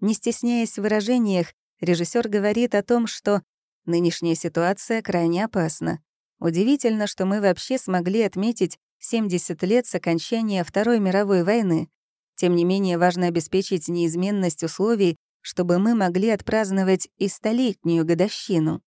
Не стесняясь в выражениях, режиссер говорит о том, что нынешняя ситуация крайне опасна. Удивительно, что мы вообще смогли отметить 70 лет с окончания Второй мировой войны. Тем не менее, важно обеспечить неизменность условий, чтобы мы могли отпраздновать и столетнюю годовщину.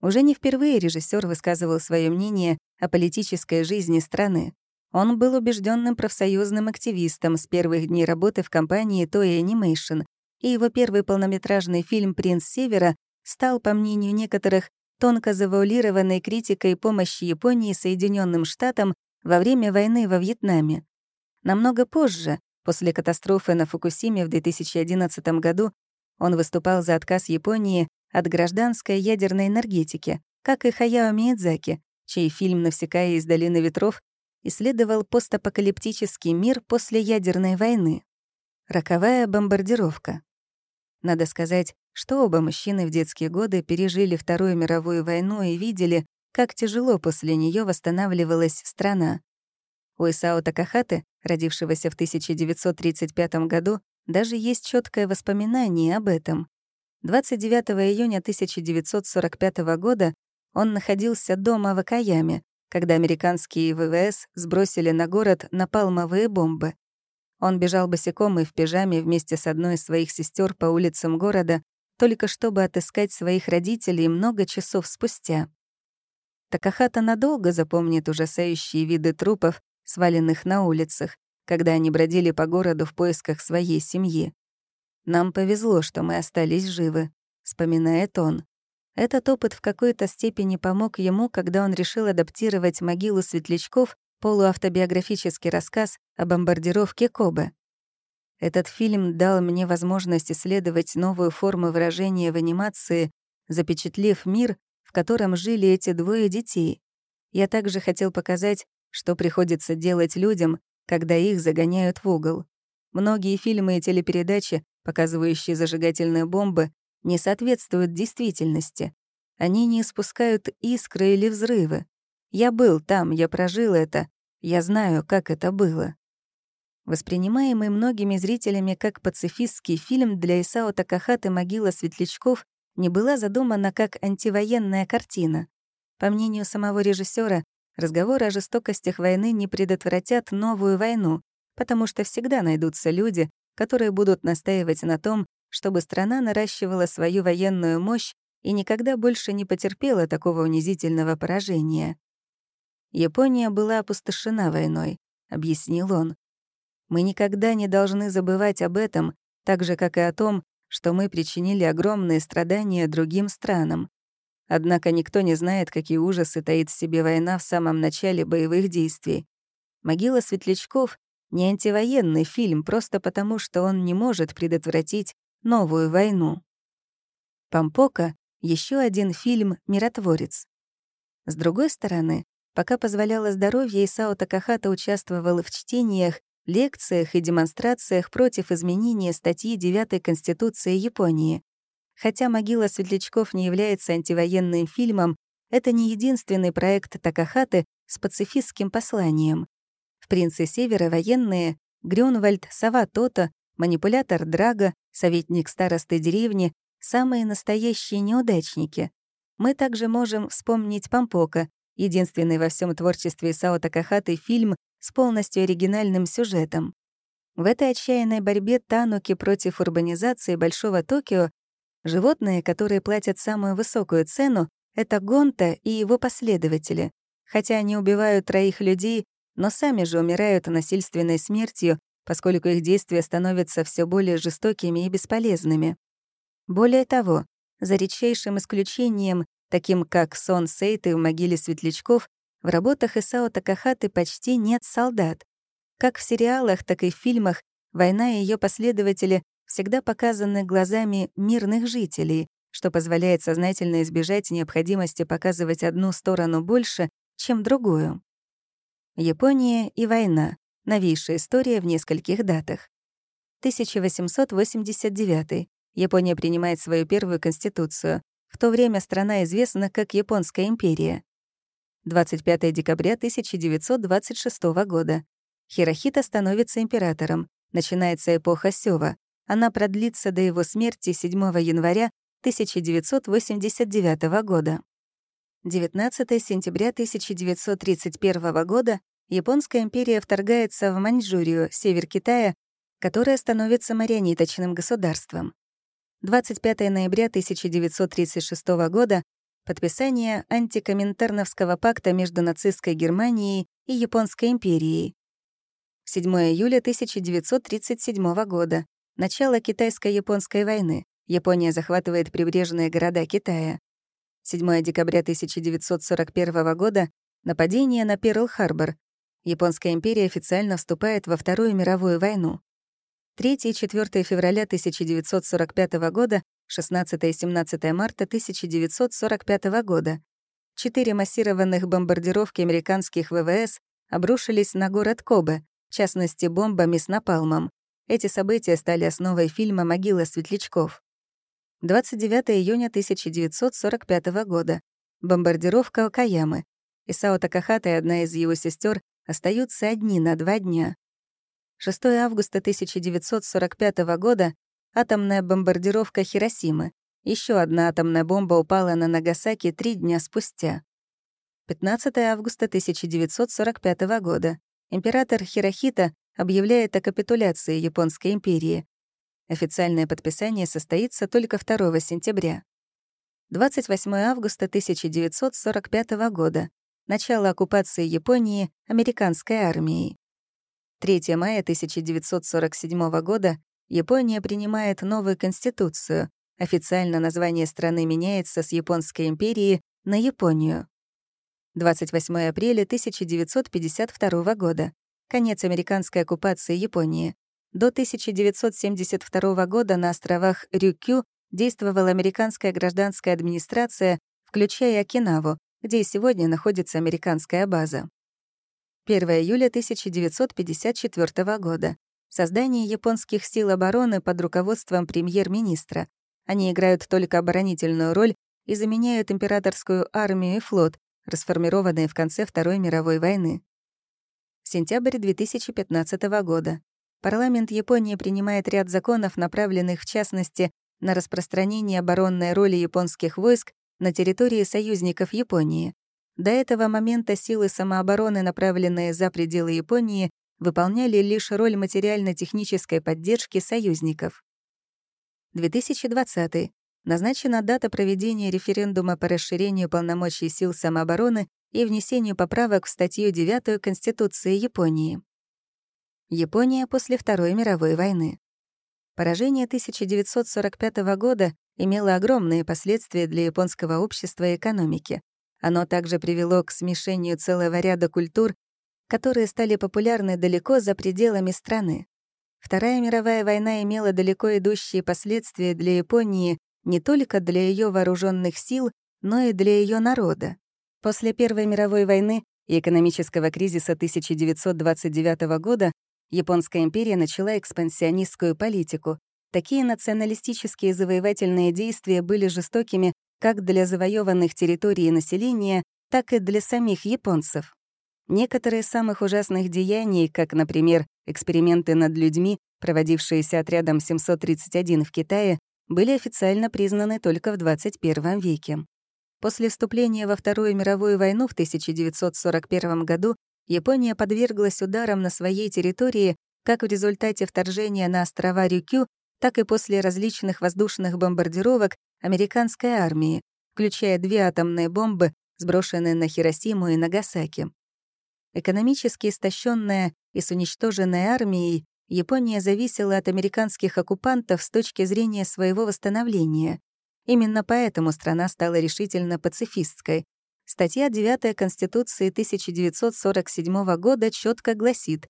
Уже не впервые режиссер высказывал свое мнение о политической жизни страны. Он был убежденным профсоюзным активистом с первых дней работы в компании Toei Animation и его первый полнометражный фильм «Принц Севера» стал, по мнению некоторых, тонко завуалированной критикой помощи Японии Соединенным Штатам во время войны во Вьетнаме. Намного позже, После катастрофы на Фукусиме в 2011 году он выступал за отказ Японии от гражданской ядерной энергетики, как и Хаяо Миядзаки, чей фильм «Навсекая из долины ветров» исследовал постапокалиптический мир после ядерной войны. Роковая бомбардировка. Надо сказать, что оба мужчины в детские годы пережили Вторую мировую войну и видели, как тяжело после нее восстанавливалась страна. У Исао Такахаты, родившегося в 1935 году, даже есть четкое воспоминание об этом. 29 июня 1945 года он находился дома в Акаяме, когда американские ВВС сбросили на город напалмовые бомбы. Он бежал босиком и в пижаме вместе с одной из своих сестер по улицам города, только чтобы отыскать своих родителей много часов спустя. Такахата надолго запомнит ужасающие виды трупов, сваленных на улицах, когда они бродили по городу в поисках своей семьи. «Нам повезло, что мы остались живы», — вспоминает он. Этот опыт в какой-то степени помог ему, когда он решил адаптировать «Могилу светлячков» полуавтобиографический рассказ о бомбардировке Кобе. Этот фильм дал мне возможность исследовать новую форму выражения в анимации, запечатлев мир, в котором жили эти двое детей. Я также хотел показать, что приходится делать людям, когда их загоняют в угол. Многие фильмы и телепередачи, показывающие зажигательные бомбы, не соответствуют действительности. Они не испускают искры или взрывы. Я был там, я прожил это, я знаю, как это было. Воспринимаемый многими зрителями как пацифистский фильм для Исао Такахаты «Могила светлячков» не была задумана как антивоенная картина. По мнению самого режиссера, разговоры о жестокостях войны не предотвратят новую войну, потому что всегда найдутся люди, которые будут настаивать на том, чтобы страна наращивала свою военную мощь и никогда больше не потерпела такого унизительного поражения. Япония была опустошена войной, объяснил он. Мы никогда не должны забывать об этом, так же, как и о том, что мы причинили огромные страдания другим странам. Однако никто не знает, какие ужасы таит в себе война в самом начале боевых действий. «Могила светлячков» — не антивоенный фильм просто потому, что он не может предотвратить новую войну. Пампока — еще один фильм «Миротворец». С другой стороны, пока позволяло здоровье, Исао Такахата участвовал в чтениях, лекциях и демонстрациях против изменения статьи 9 Конституции Японии. Хотя «Могила светлячков» не является антивоенным фильмом, это не единственный проект Такахаты с пацифистским посланием. В «Принце Севера» военные Грюнвальд, Сова Тота, манипулятор Драга, советник старосты деревни — самые настоящие неудачники. Мы также можем вспомнить Пампока, единственный во всем творчестве Сао Такахаты фильм с полностью оригинальным сюжетом. В этой отчаянной борьбе Тануки против урбанизации Большого Токио животные, которые платят самую высокую цену, это Гонта и его последователи. Хотя они убивают троих людей, но сами же умирают насильственной смертью, поскольку их действия становятся все более жестокими и бесполезными. Более того, за редчайшим исключением, таким как сон Сейты в могиле светлячков, в работах Исао Такахаты почти нет солдат. Как в сериалах, так и в фильмах война и ее последователи всегда показаны глазами мирных жителей, что позволяет сознательно избежать необходимости показывать одну сторону больше, чем другую. Япония и война. Новейшая история в нескольких датах. 1889. Япония принимает свою первую конституцию. В то время страна известна как Японская империя. 25 декабря 1926 года. Хирохита становится императором. Начинается эпоха Сёва. Она продлится до его смерти 7 января 1989 года. 19 сентября 1931 года Японская империя вторгается в Маньчжурию, север Китая, которая становится марионеточным государством. 25 ноября 1936 года подписание антикоминтерновского пакта между нацистской Германией и Японской империей. 7 июля 1937 года. Начало китайско-японской войны. Япония захватывает прибрежные города Китая. 7 декабря 1941 года. Нападение на Перл-Харбор. Японская империя официально вступает во Вторую мировую войну. 3 и 4 февраля 1945 года, 16 и 17 марта 1945 года. Четыре массированных бомбардировки американских ВВС обрушились на город Кобе, в частности, бомбами с напалмом. Эти события стали основой фильма «Могила светлячков». 29 июня 1945 года. Бомбардировка Окаямы. Исао Такахата и одна из его сестер остаются одни на два дня. 6 августа 1945 года атомная бомбардировка Хиросимы. Еще одна атомная бомба упала на Нагасаки три дня спустя. 15 августа 1945 года. Император Хирохита объявляет о капитуляции Японской империи. Официальное подписание состоится только 2 сентября. 28 августа 1945 года. Начало оккупации Японии американской армией. 3 мая 1947 года Япония принимает новую конституцию. Официально название страны меняется с Японской империи на Японию. 28 апреля 1952 года. Конец американской оккупации Японии. До 1972 года на островах Рюкю действовала американская гражданская администрация, включая Окинаву, где и сегодня находится американская база. 1 июля 1954 года. Создание японских сил обороны под руководством премьер-министра. Они играют только оборонительную роль и заменяют императорскую армию и флот, расформированные в конце Второй мировой войны. Сентябрь 2015 года. Парламент Японии принимает ряд законов, направленных, в частности, на распространение оборонной роли японских войск на территории союзников Японии. До этого момента силы самообороны, направленные за пределы Японии, выполняли лишь роль материально-технической поддержки союзников. 2020. Назначена дата проведения референдума по расширению полномочий сил самообороны и внесению поправок в статью 9 Конституции Японии. Япония после Второй мировой войны. Поражение 1945 года имело огромные последствия для японского общества и экономики. Оно также привело к смешению целого ряда культур, которые стали популярны далеко за пределами страны. Вторая мировая война имела далеко идущие последствия для Японии не только для ее вооруженных сил, но и для ее народа. После Первой мировой войны и экономического кризиса 1929 года Японская империя начала экспансионистскую политику. Такие националистические завоевательные действия были жестокими как для завоеванных территорий и населения, так и для самих японцев. Некоторые из самых ужасных деяний, как, например, эксперименты над людьми, проводившиеся отрядом 731 в Китае, были официально признаны только в 21 веке. После вступления во Вторую мировую войну в 1941 году Япония подверглась ударам на своей территории как в результате вторжения на острова Рюкю, так и после различных воздушных бомбардировок американской армии, включая две атомные бомбы, сброшенные на Хиросиму и Нагасаки. Экономически истощенная и с уничтоженной армией, Япония зависела от американских оккупантов с точки зрения своего восстановления. Именно поэтому страна стала решительно пацифистской, Статья 9 Конституции 1947 года четко гласит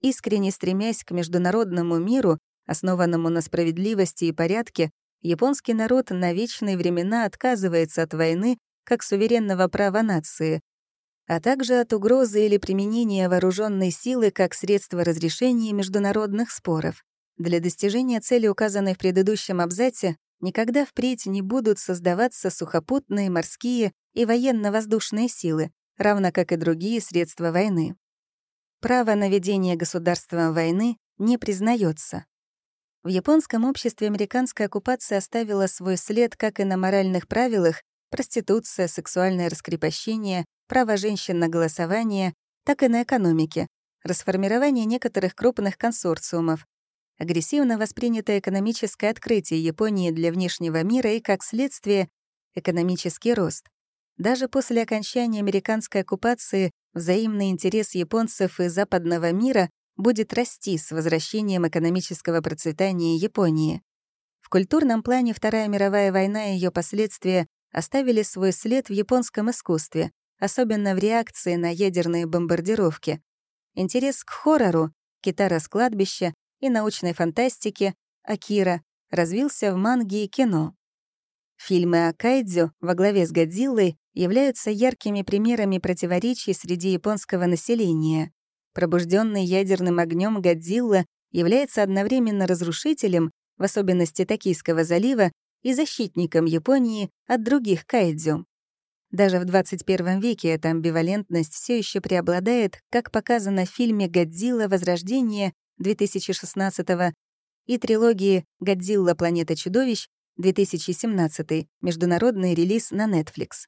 «Искренне стремясь к международному миру, основанному на справедливости и порядке, японский народ на вечные времена отказывается от войны как суверенного права нации, а также от угрозы или применения вооруженной силы как средства разрешения международных споров. Для достижения цели, указанной в предыдущем абзаце, никогда впредь не будут создаваться сухопутные, морские и военно-воздушные силы, равно как и другие средства войны. Право на ведение государством войны не признается. В японском обществе американская оккупация оставила свой след как и на моральных правилах проституция, сексуальное раскрепощение, право женщин на голосование, так и на экономике, расформирование некоторых крупных консорциумов, агрессивно воспринято экономическое открытие Японии для внешнего мира и, как следствие, экономический рост. Даже после окончания американской оккупации взаимный интерес японцев и западного мира будет расти с возвращением экономического процветания Японии. В культурном плане Вторая мировая война и ее последствия оставили свой след в японском искусстве, особенно в реакции на ядерные бомбардировки. Интерес к хоррору, китара с кладбища, и научной фантастике, Акира, развился в манге и кино. Фильмы о кайдзю во главе с Годзиллой являются яркими примерами противоречий среди японского населения. Пробужденный ядерным огнем Годзилла является одновременно разрушителем, в особенности Токийского залива, и защитником Японии от других кайдзю. Даже в 21 веке эта амбивалентность все еще преобладает, как показано в фильме «Годзилла. Возрождение» 2016 и трилогии «Годзилла. Планета чудовищ» 2017 международный релиз на Netflix.